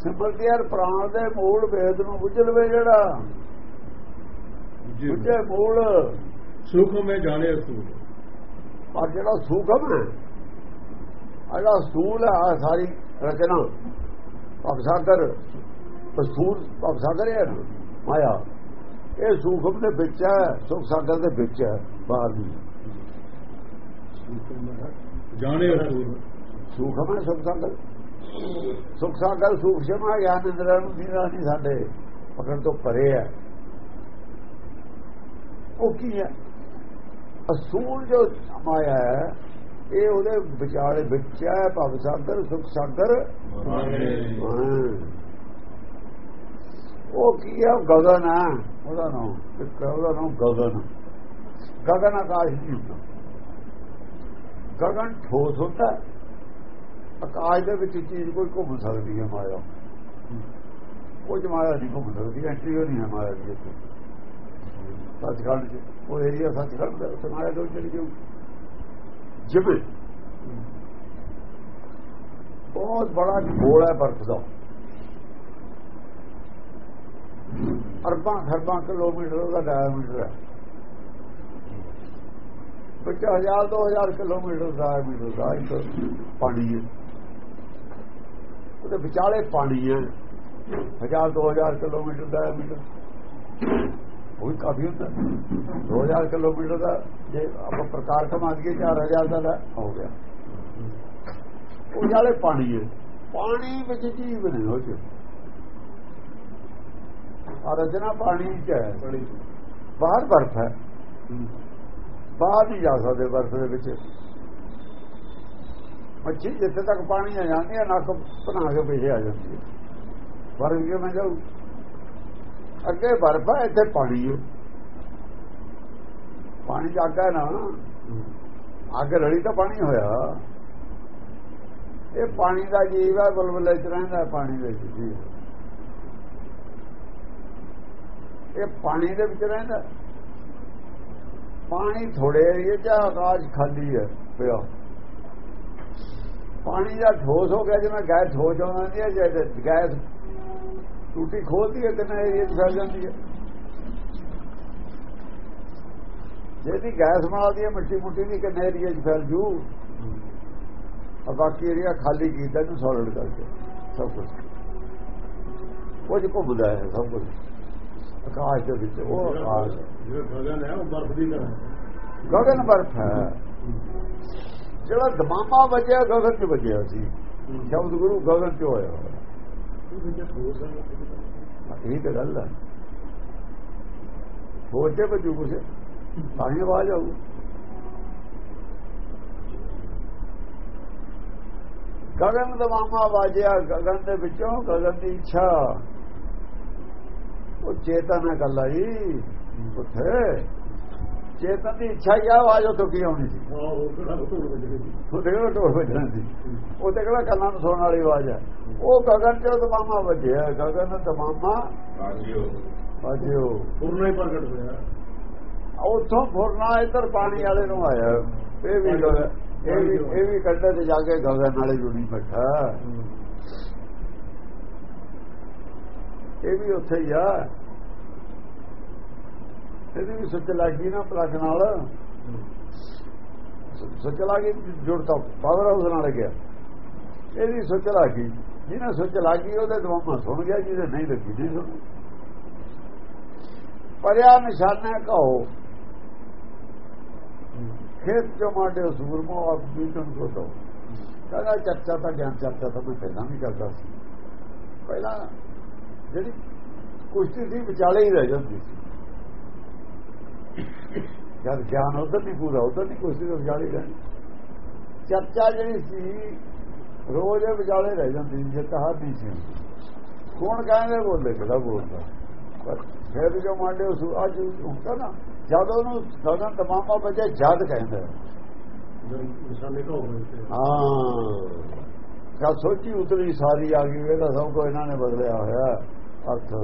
B: ਸਿਮਰਤੀਆਂ ਪ੍ਰਾਣ ਦੇ ਮੂਲ ਵੇਦ ਨੂੰ ਬੁੱਝ ਲਵੇ ਜਿਹੜਾ। ਬੁੱਝੇ ਮੂਲ।
A: ਸੁਖ ਮੈਂ ਜਾਣੇ ਅਸੂਲ
B: ਪਰ ਜਿਹੜਾ ਸੁਖਮ ਹੈ ਅੜਾ ਸੂਲ ਹੈ ਸਾਰੀ ਰਚਨਾ। ਭਵਸਾਗਰ ਸੂਲ ਭਵਸਾਗਰ ਹੈ ਮਾਇਆ। ਇਹ ਸੁਖਮ ਦੇ ਵਿੱਚ ਹੈ ਸੁਖ ਸਾਗਰ ਦੇ ਵਿੱਚ ਹੈ ਬਾਹਰ ਨਹੀਂ
A: ਜਾਣੇ ਅਸੂਲ
B: ਸੁਖਮ ਹੈ ਸੁਖ ਸਾਗਰ। ਸੁਖ ਸਾਗਰ ਸੁਖ ਸ਼ਮਾ ਗਿਆਨ ਇੰਦਰਾ ਨੂੰ ਦੀਦਾ ਨਹੀਂ ਸਾਡੇ, ਪਕੜ ਤੋਂ ਪਰੇ ਹੈ। ਉਹ ਕੀ ਹੈ? ਅਸੂਲ ਜੋ ਮਾਇਆ ਹੈ, ਇਹ ਉਹਦੇ ਵਿਚਾਲੇ ਵਿੱਚ ਹੈ, ਭਵ ਸਾਗਰ, ਸੁਖ ਸਾਗਰ। ਉਹ ਕੀ ਹੈ? ਗਗਨ ਹੈ। ਉਹਦਾ ਨਾਮ, ਇੱਕ ਉਹਦਾ ਨਾਮ ਗਗਨ। ਗਗਨ ਆਕਾਸ਼ ਨਹੀਂ ਹੁੰਦਾ। ਗਗਨ ਠੋਸ ਹੁੰਦਾ। ਆਕਾਸ਼ ਦੇ ਵਿੱਚ ਚੀਜ਼ ਕੋਈ ਘੁੰਮ ਸਕਦੀ ਹੈ ਮਾਇਆ। ਉਹ ਜਮਾਇਆ ਨਹੀਂ ਘੁੰਮ ਸਕਦੀ, ਐਂਟਰੀ ਨਹੀਂ ਹੈ ਮਾਇਆ ਦੀ ਇੱਥੇ। ਸੱਚਖੰਡ ਚ, ਉਹ ਏਰੀਆ ਸੱਚਖੰਡ ਦਾ, ਉੱਥੇ ਮਾਇਆ ਦੋ ਚਲੀ ਜਾਊ ਜਿਵੇਂ। ਬਹੁਤ ਬੜਾ ਗੋਲ ਹੈ ਬਰਫ਼ ਦਾ। ਅਰਬਾਂ ਖਰਬਾਂ ਕਿਲੋਮੀਟਰ ਦਾ ਡਾਇਮੀਟਰ ਹੈ। ਵਿੱਚ ਹਜ਼ਾਰ, ਦੋ ਹਜ਼ਾਰ ਕਿਲੋਮੀਟਰ ਦਾ ਮੀਟਰ ਦਾ ਪਾਣੀ ਹੈ। ਉਹਦੇ ਵਿਚਾਲੇ ਪਾਣੀ ਹੈ। ਹਜ਼ਾਰ ਦੋ ਹਜ਼ਾਰ ਕਿਲੋਮੀਟਰ ਦਾ ਮੀਟਰ। ਉਹ ਵੀ ਕਾਫੀ ਹੁੰਦਾ। 2000 ਕਿਲੋਮੀਟਰ ਦਾ ਜੇ ਆਪਾਂ ਪ੍ਰਕਾਰ ਕਮਾ ਦਈਏ 4000 ਦਾ ਹੋ ਗਿਆ। ਉਹ ਜਾਲੇ ਪਾਣੀ ਹੈ। ਪਾਣੀ ਵਿੱਚ ਜੀਵ ਨਹੀਂ ਹੋ ਚ। ਆ ਰਚਨਾ ਪਾਣੀ ਚ ਹੈ। ਬਾਹਰ ਬਰਫ਼ ਹੈ। ਬਾਹਰ ਨਹੀਂ ਜਾ ਸਕਦੇ ਬਰਫ਼ ਦੇ ਵਿੱਚ। ਮੱਛੀ ਜਿੱਥੇ ਤੱਕ ਪਾਣੀ ਆ ਜਾਂਦੀ ਹੈ ਨੱਕ ਬਣਾ ਕੇ ਪਿਛੇ ਆ ਜਾਂਦੀ ਹੈ। ਬਰਫ਼ ਕੇ ਮੈਂ ਜਾਊ ਅੱਗੇ ਬਰਫ਼ ਹੈ ਇੱਥੇ ਪਾਣੀ ਹੈ। ਪਾਣੀ ਜਾਗਾ ਨਾ। ਅੱਗ ਰਲੀ ਤਾਂ ਪਾਣੀ ਹੋਇਆ। ਇਹ ਪਾਣੀ ਦਾ ਜੀਵ ਹੈ ਬਲਬਲੇ ਚ ਰਹਿੰਦਾ, ਪਾਣੀ ਦੇ ਵਿੱਚ ਜੀ ਇਹ ਪਾਣੀ ਦੇ ਵਿੱਚ ਰਹਿੰਦਾ। ਪਾਣੀ ਥੋੜੇ ਏਰੀਏ ਚ, ਆਕਾਸ਼ ਖਾਲੀ ਹੈ, ਪਿਆ। ਪਾਣੀ ਦਾ ਠੋਸ ਹੋ ਗਿਆ ਜਿਵੇਂ ਗੈਸ ਹੋ ਜਾਂਦੀ ਹੈ ਜੇ ਗੈਸ ਟੂਟੀ ਖੋਲਦੀ ਹੈ ਕਿੰਨਾ ਏਰੀਆ ਫੈਲ ਜਾਂਦੀ ਹੈ। ਜਿਹਦੀ ਗੈਸ ਮਾਰਦੀ ਹੈ ਮਿੱਟੀ ਮੁੱਟੀ ਦੀ ਕਿੰਨੇ ਏਰੀਆ ਫੈਲ ਜੂ। ਆ ਬਾਕੀ ਏਰੀਆ ਖਾਲੀ ਕੀਤਾ ਨੂੰ ਸੋਲਿਡ ਕਰਕੇ ਸਭ ਕੁਝ ਉਹ ਜੋ ਘੁੰਮਦਾ ਹੈ ਸਭ ਕੁਝ ਆਕਾਸ਼ ਦੇ ਵਿੱਚ ਉਹ ਆਕਾਸ਼।
A: ਜਿਹੜਾ ਗਗਨ ਹੈ ਉਹ ਬਰਫ਼ ਦੀ ਤਰ੍ਹਾਂ
B: ਗਗਨ ਬਰਫ ਹੈ। ਜਿਹੜਾ ਦਮਾਮਾ ਵੱਜਿਆ ਗਗਨ 'ਚ ਵੱਜਿਆ ਸੀ। ਸ਼ਬਦ ਗੁਰੂ ਗਗਨ 'ਚ ਹੋਇਆ। ਇਹ ਤਾਂ ਗੱਲ ਹੈ ਹੋਰ ਤੇ ਬਜੂ ਕੁਛ ਤਾਂ ਹੀ ਆਵਾਜ਼ ਆਊ। ਗਗਨ ਦਮਾਮਾ ਵਾਜਿਆ ਗਗਨ ਦੇ ਵਿੱਚੋਂ ਗਗਨ ਦੀ ਇੱਛਾ। ਉਹ ਚੇਤਨ ਗੱਲ ਆਈ ਉੱਥੇ ਚੇਤਨ ਦੀ ਇੱਛਾ ਹੀ ਆ ਆਵਾਜ਼ ਉਹ ਕੀ ਆਉਣੀ ਸੀ?
A: ਉਹ ਕਿਹੜਾ ਧੂੜ ਵੱਜਣੀ ਸੀ?
B: ਉਹ ਤੇ ਕਿਹੜਾ ਢੋਲ ਵੱਜਣਾ ਸੀ? ਉਹ ਤੇ ਕਿਹੜਾ ਕੰਨਾਂ ਨੂੰ ਸੁਣਨ ਵਾਲੀ ਆਵਾਜ਼ ਹੈ ਉਹ ਗਗਨ ਚ ਦਮਾਮਾ ਵੱਜਿਆ ਗਗਨ ਦਮਾਮਾ ਵਾਜਿਓ।
A: ਪੂਰਨਾ ਹੀ ਪ੍ਰਗਟ ਹੋਇਆ।
B: ਉੱਥੋਂ ਫੁਰਨਾ ਇੱਧਰ ਪਾਣੀ ਵਾਲੇ ਨੂੰ ਆਇਆ। ਇਹ ਵੀ ਇਹ ਵੀ ਇਹ ਵੀ ਕੰਡੇ ਤੇ ਜਾ ਕੇ ਗਗਨ ਨਾਲੇ ਜੁੜੀ ਬੈਠਾ ਇਹ ਵੀ ਉੱਥੇ ਹੀ ਆ। ਇਹਦੀ ਵੀ ਸੁੱਚ ਲੱਗੀ ਨਾ ਪਲੱਗ ਨਾਲ। ਸੁੱਚ ਲੱਗੀ ਜੁੜਤਾ ਪਾਵਰ ਹਾਊਸ ਨਾਲ ਗਿਆ। ਇਹਦੀ ਸੁੱਚ ਲੱਗੀ ਜਿਹਨੇ ਸੁੱਚ ਲੱਗੀ ਉਹਦੇ ਦਵਾਮਾ ਸੁਣ ਗਿਆ, ਜਿਹਦੇ ਨਹੀਂ ਲੱਗੀ, ਨਹੀਂ ਸੁਣ। ਪਰਿਆ ਨਿਸ਼ਾਨਾ ਕਹੋ। ਖੇਤ ਚੋਂ ਮਾਡੇ ਸੂਰਮੋ ਆਪ ਬੀਜਣ ਕੋ ਦੋ। ਕਹਿੰਦਾ ਚਰਚਾ ਤਾਂ ਗਿਆਨ, ਚਰਚਾ ਤਾਂ ਮੈਂ ਪਹਿਲਾਂ ਵੀ ਕਰਦਾ ਸੀ। ਪਹਿਲਾਂ ਜਿਹੜੀ ਕੁਸ਼ਤੀ ਸੀ, ਵਿਚਾਲੇ ਹੀ ਰਹਿ ਜਾਂਦੀ ਸੀ। ਜਦ ਗਿਆਨ ਉਧਰ ਨਹੀਂ ਪੂਰਾ ਉਧਰ ਨਹੀਂ ਕੁਛ ਨਹੀਂ ਵਿਚਾਲੇ ਹੀ ਚਰਚਾ ਜਿਹੜੀ ਸੀ, ਰੋਜ਼ ਵਿਚਾਲੇ ਰਹਿ ਜਾਂਦੀ ਸੀ ਜਿੱਤ ਨਹੀਂ ਸੀ। ਕੌਣ ਕਹਿੰਦੇ ਬੋਲਦੇ ਕਿਹੜਾ ਬੋਲਦਾ। ਪਰ ਫਿਰ ਜੋ ਮਾਡੇ ਉਸ ਅੱਜ ਹੁੰਦਾ ਨਾ, ਜਦ ਉਹਨੂੰ ਸਗਨ ਤਮਾਮਾ ਵਜੇ ਜਦ ਕਹਿੰਦਾ। ਹਾਂ। ਕਾ ਸੋਚੀ ਉਤਰੀ, ਸਾਰੀ ਆ ਗਈ, ਇਹਦਾ ਸਭ ਕੋ ਇਹਨਾਂ ਨੇ ਬਦਲਿਆ ਹੋਇਆ, ਅਰਥ।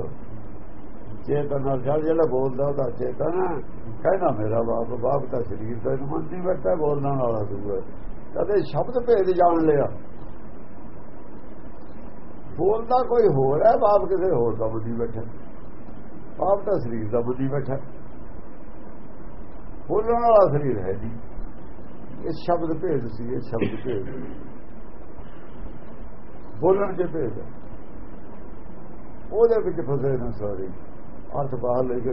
B: ਚੇਤਨ ਨਾਲ ਜਦ ਜਿਹੜਾ ਬੋਲਦਾ ਉਹਦਾ ਚੇਤਨ ਕਹਿੰਦਾ ਮੇਰਾ ਬਾਪ ਬਾਪ ਤਾਂ ਸਰੀਰ ਦਾ ਮਨ ਨਹੀਂ ਬੈਠਾ, ਬੋਲਣ ਵਾਲਾ ਦੂਆ ਕਦੇ ਸ਼ਬਦ ਭੇਦ ਜਾਣ ਲਿਆ। ਬੋਲਦਾ ਕੋਈ ਹੋਰ ਹੈ, ਬਾਪ ਕਿਸੇ ਹੋਰ ਦਾ ਬੁੱਧੀ ਬੈਠਾ। ਬਾਪ ਤਾਂ ਸਰੀਰ ਦਾ ਬੁੱਧੀ ਬੈਠਾ। ਬੋਲਣ ਵਾਲਾ ਸਰੀਰ ਹੈ ਜੀ। ਇਹ ਸ਼ਬਦ ਭੇਦ ਸੀ, ਇਹ ਸ਼ਬਦ ਭੇਦ। ਬੋਲਣ ਦੇ ਭੇਦ ਉਹਦੇ ਵਿੱਚ ਫਸੇ ਨੇ ਸਾਰੇ। ਅਰਥ ਬਾਹਰ ਲੈ ਕੇ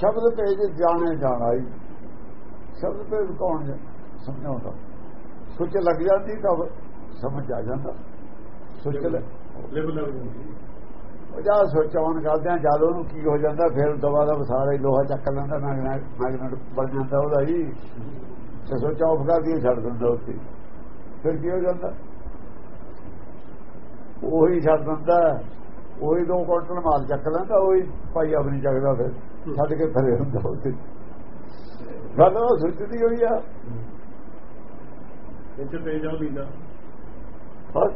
B: ਸ਼ਬਦ ਭੇਦ ਜਾਣੇ ਜਾਣਾ ਹੀ ਸ਼ਬਦ ਭੇਦ ਕੌਣ ਸਮਝਾਉਂਦਾ। ਸੋਚ ਲੱਗ ਜਾਂਦੀ ਤਾਂ ਸਮਝ ਆ ਜਾਂਦਾ। ਸੋਚ ਲੈ
A: ਲਿਵ ਲੱਗ ਜਾਂਦੀ।
B: ਉਹ ਜਾ ਸੋਚਾਉਣ ਕਰਦੇ ਆ ਜਦ ਉਹਨੂੰ ਕੀ ਹੋ ਜਾਂਦਾ ਫਿਰ ਦਵਾ ਦਾ ਸਾਰਾ ਹੀ ਲੋਹਾ ਚੱਕ ਲੈਂਦਾ ਮੈਗਨੇਟ ਬਣ ਜਾਂਦਾ ਉਹਦਾ ਹੀ। ਤੇ ਸੋਚਾ ਆਫ ਕਰ ਦੀ ਛੱਡ ਦਿੰਦਾ ਉੱਤੇ ਫਿਰ ਕੀ ਹੋ ਜਾਂਦਾ? ਉਹੀ ਛੱਡ ਦਿੰਦਾ। ਉਹੀ ਦੋ ਕੁਆਂਟਲ ਮਾਲ ਚੱਕ ਲੈਂਦਾ ਉਹੀ ਭਾਈ ਆਪਣੀ ਚੱਕਦਾ ਫਿਰ ਛੱਡ ਕੇ ਫਰੇ ਹੁੰਦਾ ਉੱਤੇ ਗੱਲ ਉਹ ਸੁੱਚਦੀ ਹੋਈ ਆ।
A: ਇੱਥੇ ਤੇਜ ਆ ਲੀਦਾ
B: ਬਸ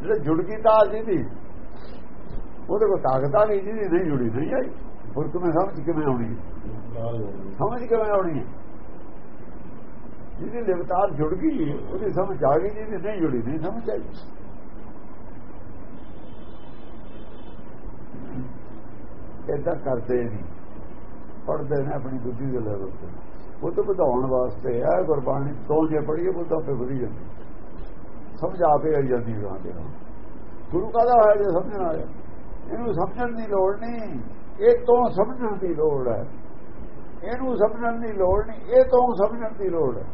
B: ਜਿਹੜੇ ਜੁੜ ਗਈ ਤਾਂ ਜੀ ਦੀ ਉਹਦੇ ਕੋਲ ਤਾਕਤ ਆ ਗਈ ਜਿਹਦੀ ਨਹੀਂ ਜੁੜੀ ਨਹੀਂ ਆਈ ਹੋਰ ਕਿਵੇਂ ਸਮਝ ਕਿਵੇਂ ਆਉਣੀ ਸਮਝ ਕਿਵੇਂ ਆਉਣੀ ਜਿਹਦੀ ਲਿਵਤਾਰ ਜੁੜ ਗਈ ਉਹਦੀ ਸਮਝ ਆ ਗਈ ਜਿਹਦੀ ਨਹੀਂ ਜੁੜੀ ਨਹੀਂ ਸਮਝ ਆਈ। ਇਦਾਂ ਕਰਦੇ ਨਹੀਂ। ਪੜਦੇ ਨੇ ਆਪਣੀ ਬੁੱਧੀ ਦੇ ਲੈਵਲ ਤੇ। ਉਹ ਤੋਂ ਵਧਾਉਣ ਵਾਸਤੇ ਹੈ ਗੁਰਬਾਣੀ ਤੋਂ ਜੇ ਪੜੀਏ ਬੁੱਧਾ ਤੇ ਵਧੀ ਜਾਂਦੀ ਸਮਝ ਆਪੇ ਆਈ ਜਾਂਦੀ ਰਹਾਂ ਦੇ ਗੁਰੂ ਕਾਹਦਾ ਹੋਇਆ ਜੇ ਸਮਝਣ ਆਇਆ ਇਹਨੂੰ ਸਮਝਣ ਦੀ ਲੋੜ ਨਹੀਂ। ਇਹ ਤੋਂ ਸਮਝਣ ਦੀ ਲੋੜ ਹੈ। ਇਹਨੂੰ ਸਮਝਣ ਦੀ ਲੋੜ ਨਹੀਂ, ਇਹ ਤੋਂ ਸਮਝਣ ਦੀ ਲੋੜ ਹੈ।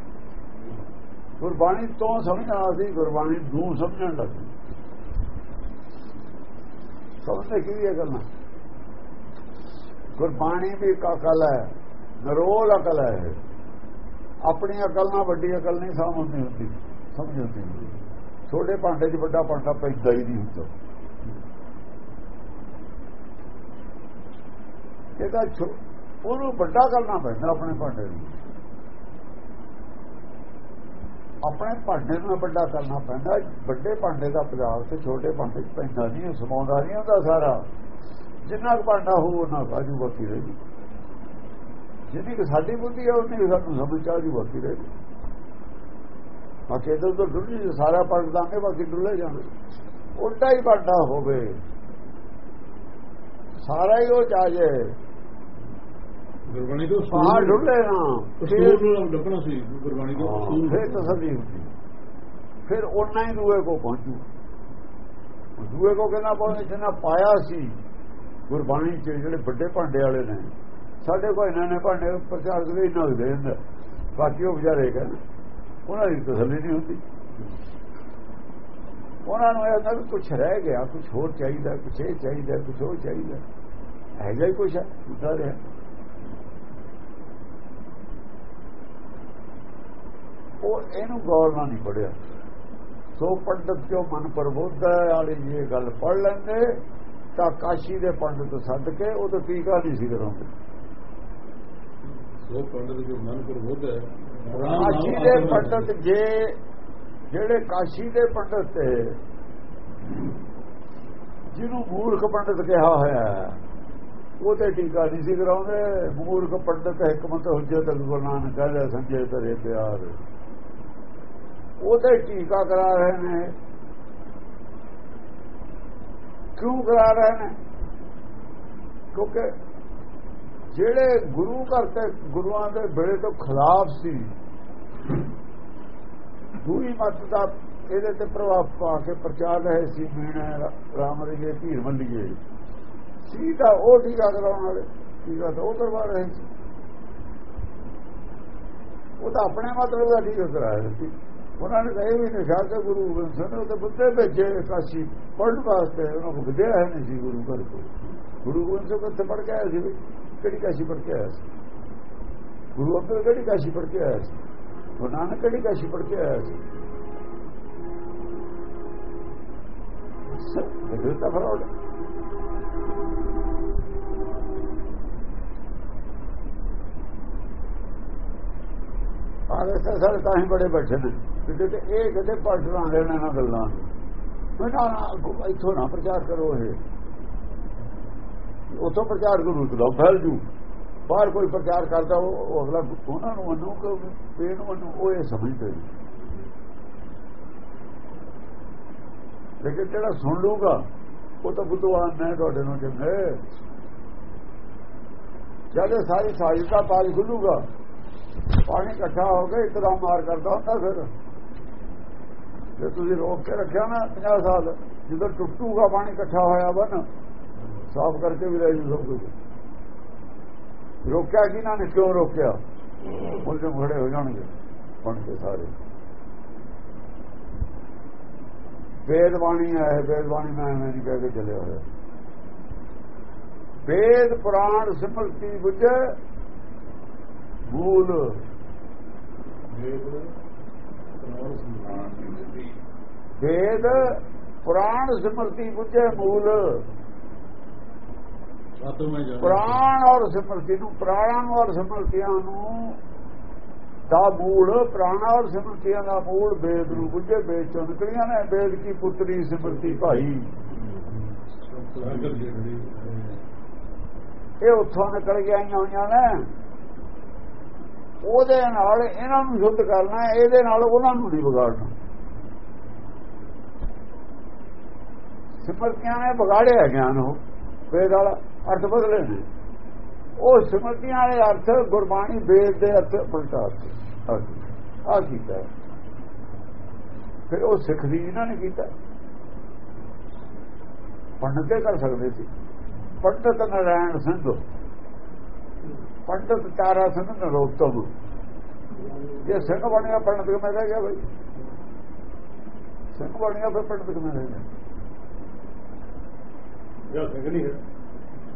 B: ਗੁਰਬਾਣੀ ਤੋਂ ਸਮਝਣਾ ਸੀ, ਗੁਰਬਾਣੀ ਨੂੰ ਸਮਝਣ ਲੱਗੇ। ਸਮਝਦੇ ਕੀ ਇਹ ਗੱਲਾਂ? ਗੁਰਬਾਣੀ ਵੀ ਇੱਕ ਅਕਲ ਹੈ ਨਰੋਲ ਅਕਲ ਹੈ ਆਪਣੀ ਅਕਲ ਨਾਲ ਵੱਡੀ ਅਕਲ ਨਹੀਂ ਸਮਝਦੀ ਹੁੰਦੀ ਸਮਝ ਹੁੰਦੀ ਛੋਟੇ ਭਾਂਡੇ 'ਚ ਵੱਡਾ ਭਾਂਡਾ ਪੈਂਦਾ ਹੀ ਨਹੀਂ ਹੁੰਦਾ। ਇਹਦਾ ਉਹਨੂੰ ਵੱਡਾ ਕਰਨਾ ਪੈਂਦਾ ਆਪਣੇ ਭਾਂਡੇ ਨੂੰ ਆਪਣੇ ਭਾਂਡੇ ਨੂੰ ਵੱਡਾ ਕਰਨਾ ਪੈਂਦਾ। ਵੱਡੇ ਭਾਂਡੇ ਦਾ ਪਦਾਰਥ ਤੇ ਛੋਟੇ ਭਾਂਡੇ 'ਚ ਪੈਂਦਾ ਨਹੀਂ ਸਮਾਉਂਦਾ ਨਹੀਂ ਹੁੰਦਾ ਸਾਰਾ। ਜਿੰਨਾ ਕੁ ਭਾਂਡਾ ਹੋ ਉਹਨਾਂ ਬਾਜੂ ਬਾਕੀ ਰਹੀ ਜਿੰਨੀ ਕਿ ਸਾਡੀ ਬੁੱਧੀ ਹੈ ਉਨੀ ਸਾਨੂੰ ਸਮਝ ਆ ਜੂ ਬਾਕੀ ਰਹੀ ਬਾਕੀ ਇਧਰ ਤੋਂ ਡੁੱਲੀ ਸਾਰਾ ਪੜ ਦਾਂਗੇ ਬਾਕੀ ਡੁੱਲੇ ਜਾਣਗੇ। ਉਲਟਾ ਹੀ ਭਾਂਡਾ ਹੋਵੇ ਸਾਰਾ ਹੀ ਉਹ ਚਾਹੇ
A: ਗੁਰਬਾਣੀ ਤੋਂ
B: ਪਹਾੜ ਢੁੱਲੇ ਨਾ
A: ਨੂੰ ਲੱਭਣਾ ਸੀ ਗੁਰਬਾਣੀ ਤੋਂ
B: ਫਿਰ ਤਸੱਲੀ ਹੁੰਦੀ। ਫਿਰ ਉਹਨਾਂ ਹੀ ਦੂਏ ਕੋ ਪਹੁੰਚੂ। ਦੂਏ ਕੋ ਕਹਿੰਦਾ ਪਹੁੰਚੇ? ਜਿੰਨਾ ਪਾਇਆ ਸੀ ਗੁਰਬਾਣੀ ਚ ਜਿਹੜੇ ਵੱਡੇ ਭਾਂਡੇ ਵਾਲੇ ਨੇ, ਸਾਡੇ ਕੋਲ ਇਹਨਾਂ ਨੇ ਭਾਂਡੇ, ਪ੍ਰਚਾਰ ਦੇ ਇਹਨਾਂ ਨਾ ਦੇ ਦਿੰਦਾ। ਬਾਕੀ ਉਹ ਵਿਚਾਰੇ ਕਹਿੰਦੇ ਉਹਨਾਂ ਦੀ ਤਸੱਲੀ ਨਹੀਂ ਹੁੰਦੀ। ਉਹਨਾਂ ਨੂੰ ਇਹ ਕਿ ਕੁਝ ਰਹਿ ਗਿਆ ਕੁਝ ਹੋਰ ਚਾਹੀਦਾ ਕੁਝ ਇਹ ਚਾਹੀਦਾ ਕੁਝ ਹੋਰ ਚਾਹੀਦਾ। ਹੈ ਹੀ ਕੁਝ ਹੈ ਹੁੰਦਾ ਰਿਹਾ? ਉਹ ਇਹਨੂੰ ਗੌਰ ਨਾਲ ਨਹੀਂ ਪੜਿਆ ਸੋ ਪੰਡਤ ਜੋ ਮਨ ਪ੍ਰਬੋਧਾ ਵਾਲੀ ਇਹ ਗੱਲ ਪੜ ਲੈਂਦੇ। ਤਾਂ ਕਾਸ਼ੀ ਦੇ ਪੰਡਤ ਸੱਦ ਕੇ ਉਹ ਤਾਂ ਟੀਕਾ ਨਹੀਂ ਸੀ ਕਰਾਉਂਦੇ
A: ਸੋ ਪੰਡਤ ਜੋ ਮਨ ਪ੍ਰਬੋਧ ਹੈ
B: ਕਾਸ਼ੀ ਦੇ ਪੰਡਤ ਜੇ ਜਿਹੜੇ ਕਾਸ਼ੀ ਦੇ ਪੰਡਤ ਤੇ ਜਿਹਨੂੰ ਮੂਰਖ ਪੰਡਤ ਕਿਹਾ ਹੋਇਆ ਉਹ ਤੇ ਟੀਕਾ ਨਹੀਂ ਸੀ ਕਰਾਉਂਦੇ ਮੂਰਖ ਪੰਡਤ ਹਕਮਤ ਹੁਜਤ ਗੁਰੂ ਨਾਨਕ ਕਹਿੰਦਾ ਸੰਜੇ ਤਰੇ ਪਿਆਰ। ਉਹ ਤੇ ਟੀਕਾ ਕਰਾ ਰਹੇ ਨੇ। ਕਿਉਂ ਕਰਾ ਰਹੇ ਨੇ? ਕਿਉਂਕਿ ਜਿਹੜੇ ਗੁਰੂ ਘਰ ਤੇ ਗੁਰੂਆਂ ਦੇ ਬੜੇ ਤੋਂ ਖਿਲਾਫ ਸੀ ਦੂਈ ਮਤ ਦਾ ਇਹਦੇ ਤੇ ਪ੍ਰਭਾਵ ਪਾ ਕੇ ਪ੍ਰਚਾਰ ਰਹੇ ਸੀ ਮੀਣਾ ਰਾਮ ਰਹੀਏ ਧੀਰ ਮੱਲੀਏ ਸੀਦਾ ਉਹ ਟੀਕਾ ਕਰਾਉਣ ਵਾਲੇ ਟੀਕਾ ਤਾਂ ਉਹ ਕਰਵਾ ਰਹੇ ਸੀ। ਉਹ ਤਾਂ ਆਪਣੇ ਮਤਲਬ ਦਾ ਟੀਕਾ ਕਰਾ ਰਹੇ ਸੀ। ਉਹਨਾਂ ਨੇ ਕਹੇ ਵੀ ਨਿਸ਼ਾ ਕੇ ਗੁਰੂ ਗੋਬਿੰਦ ਸਿੰਘ ਨੇ ਤਾਂ ਭੇਜੇ ਕਾਸ਼ੀ ਪੜਨ ਵਾਸਤੇ। ਉਹਨਾਂ ਨੂੰ ਵਿਦਿਆ ਹੈ ਨਹੀਂ ਗੁਰੂ ਘਰ ਤੋਂ ਗੁਰੂ ਗੋਬਿੰਦ ਸਿੰਘ ਉੱਥੇ ਪੜ ਕੇ ਆਇਆ ਸੀ ਕਿਹੜੀ ਕਾਸ਼ੀ ਪੜ ਕੇ ਆਇਆ ਸੀ? ਗੁਰੂ ਅੰਗਦ ਕਿਹੜੀ ਕਾਸ਼ੀ ਪੜ ਕੇ ਆਇਆ ਸੀ? ਗੁਰੂ ਨਾਨਕ ਕਿਹੜੀ ਕਾਸ਼ੀ ਪੜ ਕੇ ਆਇਆ ਸੀ? ਇਹ ਤਾਂ ਫਰਾਡ ਆਲੇ ਸਾਰੇ ਤਾਂ ਹੀ ਬੜੇ ਬੈਠੇ ਨੇ। ਕਿਤੇ ਤੇ ਇਹ ਕਿਤੇ ਪੜਨਾ ਲੈਣਾ ਨਾ ਗੱਲਾਂ। ਮੈਂ ਨਾ ਇੱਥੋਂ ਨਾ ਪ੍ਰਚਾਰ ਕਰੋ ਇਹ। ਉਥੋਂ ਪ੍ਰਚਾਰ ਕਰੂ ਤਾਂ ਫੈਲ ਜੂ। ਬਾਹਰ ਕੋਈ ਪ੍ਰਚਾਰ ਕਰਦਾ, ਉਹ ਅਗਲਾ ਉਹਨਾਂ ਨੂੰ ਅਨੂ ਕਿ ਪੇਨ ਨੂੰ ਉਹ ਇਹ ਸਮਝਦੇ ਲੇਕਿਨ ਜਿਹੜਾ ਸੁਣ ਲੂਗਾ ਉਹ ਤਾਂ ਬੁੱਧਵਾਨ ਨੇ ਤੁਹਾਡੇ ਨੂੰ ਚੰਗੇ ਜਦੋਂ ਸਾਰੀ ਸਾਜੀ ਦਾ ਪਾਲ ਖੁੱਲੂਗਾ ਪਾਣੀ ਇਕੱਠਾ ਹੋ ਕੇ ਇੱਕਦਮ ਮਾਰ ਕਰਦਾ ਹੁੰਦਾ ਫਿਰ। ਜੇ ਤੁਸੀਂ ਰੋਕ ਕੇ ਰੱਖਿਆ ਨਾ 50 ਸਾਲ ਜਦੋਂ ਟੁੱਟੂਗਾ ਪਾਣੀ ਇਕੱਠਾ ਹੋਇਆ ਬਨ, ਸਾਫ਼ ਕਰਕੇ ਵੀ ਲੈ ਜੂ ਸਭ ਕੁਝ ਰੋਕਿਆ ਕਿ ਨਾ, ਨੇ ਕਿਉਂ ਰੋਕਿਆ? ਉਹਦੇ ਖੜੇ ਹੋ ਜਾਣਗੇ ਬਣ ਕੇ ਸਾਰੇ। ਵੇਦ ਬਾਣੀ ਹੈ ਵੇਦ ਬਾਣੀ ਮੈਂ ਨਹੀਂ ਕਹਿ ਕੇ ਚੱਲਿਆ ਹੋਇਆ। ਵੇਦ ਪੁਰਾਣ ਸਿਮਰਤੀ ਬੁੱਝੇ ਮੂਲ ਵੇਦ ਪੁਰਾਣ ਸਿਮਰਤੀ। ਬੁੱਝੇ ਮੂਲ ਪੁਰਾਣ ਔਰ ਸਿਮਰਤੀ ਨੂੰ ਪ੍ਰਾਣਾਂ ਔਰ ਸਿਮਰਤੀਆਂ ਨੂੰ ਦਾ ਮੂਲ ਪ੍ਰਾਣਾ ਔਰ ਸਿਮਰਤੀਆਂ ਦਾ ਮੂਲ ਵੇਦ ਨੂੰ ਬੁੱਝੇ ਵੇਦ ਚੋਂ ਨਿਕਲੀਆਂ ਨੇ ਵੇਦ ਕੀ ਪੁੱਤਰੀ ਸਿਮਰਤੀ ਭਾਈ। ਇਹ ਉੱਥੋਂ ਨਿਕਲ ਕੇ ਆਈਆਂ ਹੋਈਆਂ ਨੇ। ਉਹਦੇ ਨਾਲ ਇਹਨਾਂ ਨੂੰ ਸ਼ੁੱਧ ਕਰਨਾ ਇਹਦੇ ਨਾਲ ਉਹਨਾਂ ਨੂੰ ਨਹੀਂ ਵਿਗਾੜਨਾ। ਸਿਮਰਤੀਆਂ ਨੇ ਵਿਗਾੜਿਆ ਗਿਆਨ ਉਹ, ਵੇਦ ਵਾਲਾ ਅਰਥ ਬਦਲੇ ਨੇ। ਉਹ ਸਿਮਰਤੀਆਂ ਵਾਲੇ ਅਰਥ ਗੁਰਬਾਣੀ, ਵੇਦ ਦੇ ਅਰਥ ਪਲਟਾ ਆ ਕੀਤਾ ਫਿਰ ਉਹ ਸਿੱਖ ਦੀ ਇਹਨਾਂ ਨੇ ਕੀਤਾ। ਪੰਡਤ ਕਰ ਸਕਦੇ ਸੀ। ਪੰਡਤ ਨਾਰਾਇਣ ਸਿੰਘ ਪੰਡਤ ਤਾਰਾ ਸਿੰਘ ਨਰੋਤਮ। ਇਹ ਸਿੰਘ ਬਣਿਆ ਪੰਡਤ ਕਿਵੇਂ ਰਹਿ ਗਿਆ ਬਈ? ਸਿੰਘ ਬਣਿਆ ਫਿਰ ਪੰਡਤ ਕਿਵੇਂ ਰਹਿ ਗਿਆ?
A: ਜਾਂ ਸਿੰਘ ਨਹੀਂ ਹੈ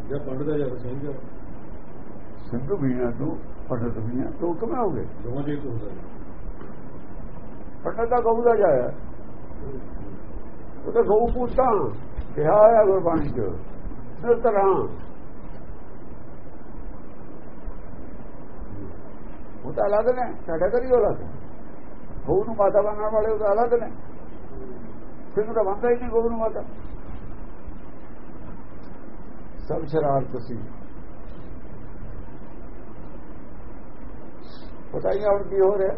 A: ਜਾਂ ਪੰਡਤ ਹੈ ਜਾਂ ਸਿੰਘ ਹੈ।
B: ਸਿੰਘ ਵੀ ਹੈ ਤੂੰ ਪੰਡਤ ਵੀ ਤੂੰ ਕਿਵੇਂ ਹੋ ਗਏ?
A: ਦੋਵਾਂ ਦੇ ਤੋਂ
B: ਪੰਡਤ ਦਾ ਜਾਇਆ। ਉਹ ਤਾਂ ਗਊ ਪੁੱਤਾਂ ਕਿਹਾ ਆ ਗੁਰਬਾਣੀ ਚ। ਸਿਰ ਤਰ੍ਹਾਂ ਉਹ ਤਾਂ ਅਲੱਗ ਨੇ, ਸਾਡੇ ਕਰੀ ਉਹ ਅਲੱਗ। ਗਊ ਨੂੰ ਮਾਤਾ ਬਣਾਉਣ ਵਾਲੇ ਉਹ ਤਾਂ ਅਲੱਗ ਨੇ। ਸਿੰਘ ਤਾਂ ਬੰਦਾ ਹੀ ਨਹੀਂ ਗਊ ਨੂੰ ਮਾਤਾ। ਸਭ ਸ਼ਰਾਰਤ ਸੀ। ਪਤਾ ਹੀ ਹੁਣ ਕੀ ਹੋ ਰਿਹਾ।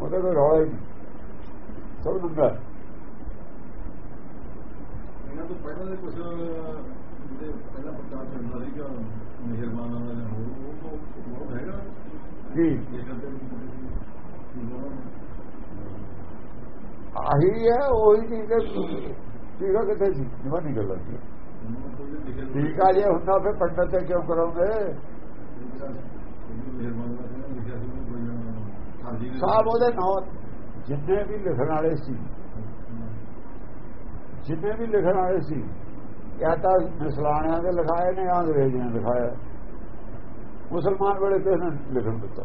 B: ਉਹਦਾ ਕੋਈ ਰੌਲਾ ਹੀ ਨਹੀਂ। ਸਭ ਨੰਗਾ।
A: ਇਹਨਾਂ ਤੋਂ ਪਹਿਲਾਂ ਦੇ ਕੁਝ ਕਰਦੇ
B: ਆਹੀ ਹੈ ਉਹੀ ਚੀਜ਼ ਹੈ। ਠੀਕ ਹੈ ਕਿੱਥੇ ਸੀ? ਜਮਾ ਨਹੀਂ ਗੱਲ ਸੀ। ਠੀਕ ਆ ਜੇ ਹੁੰਦਾ ਫਿਰ ਪੰਡਤ ਤੇ ਕਿਉਂ ਕਰਾਉਂਦੇ? ਸਾਹਿਬ ਉਹਦੇ ਨਾਂ ਜਿੰਨੇ ਵੀ ਲਿਖਣ ਵਾਲੇ ਸੀ ਜਿੰਨੇ ਵੀ ਲਿਖਣ ਵਾਲੇ ਸੀ ਜਾਂ ਤਾਂ ਮਿਸਲਾਣਿਆਂ ਦੇ ਲਿਖਾਏ ਨੇ ਜਾਂ ਅੰਗਰੇਜ਼ਾਂ ਨੇ। ਲਿਖਾਇਆ ਮੁਸਲਮਾਨ ਵੇਲੇ ਤੇ ਇਹਨਾਂ ਨੇ ਲਿਖਣ ਦਿੱਤਾ?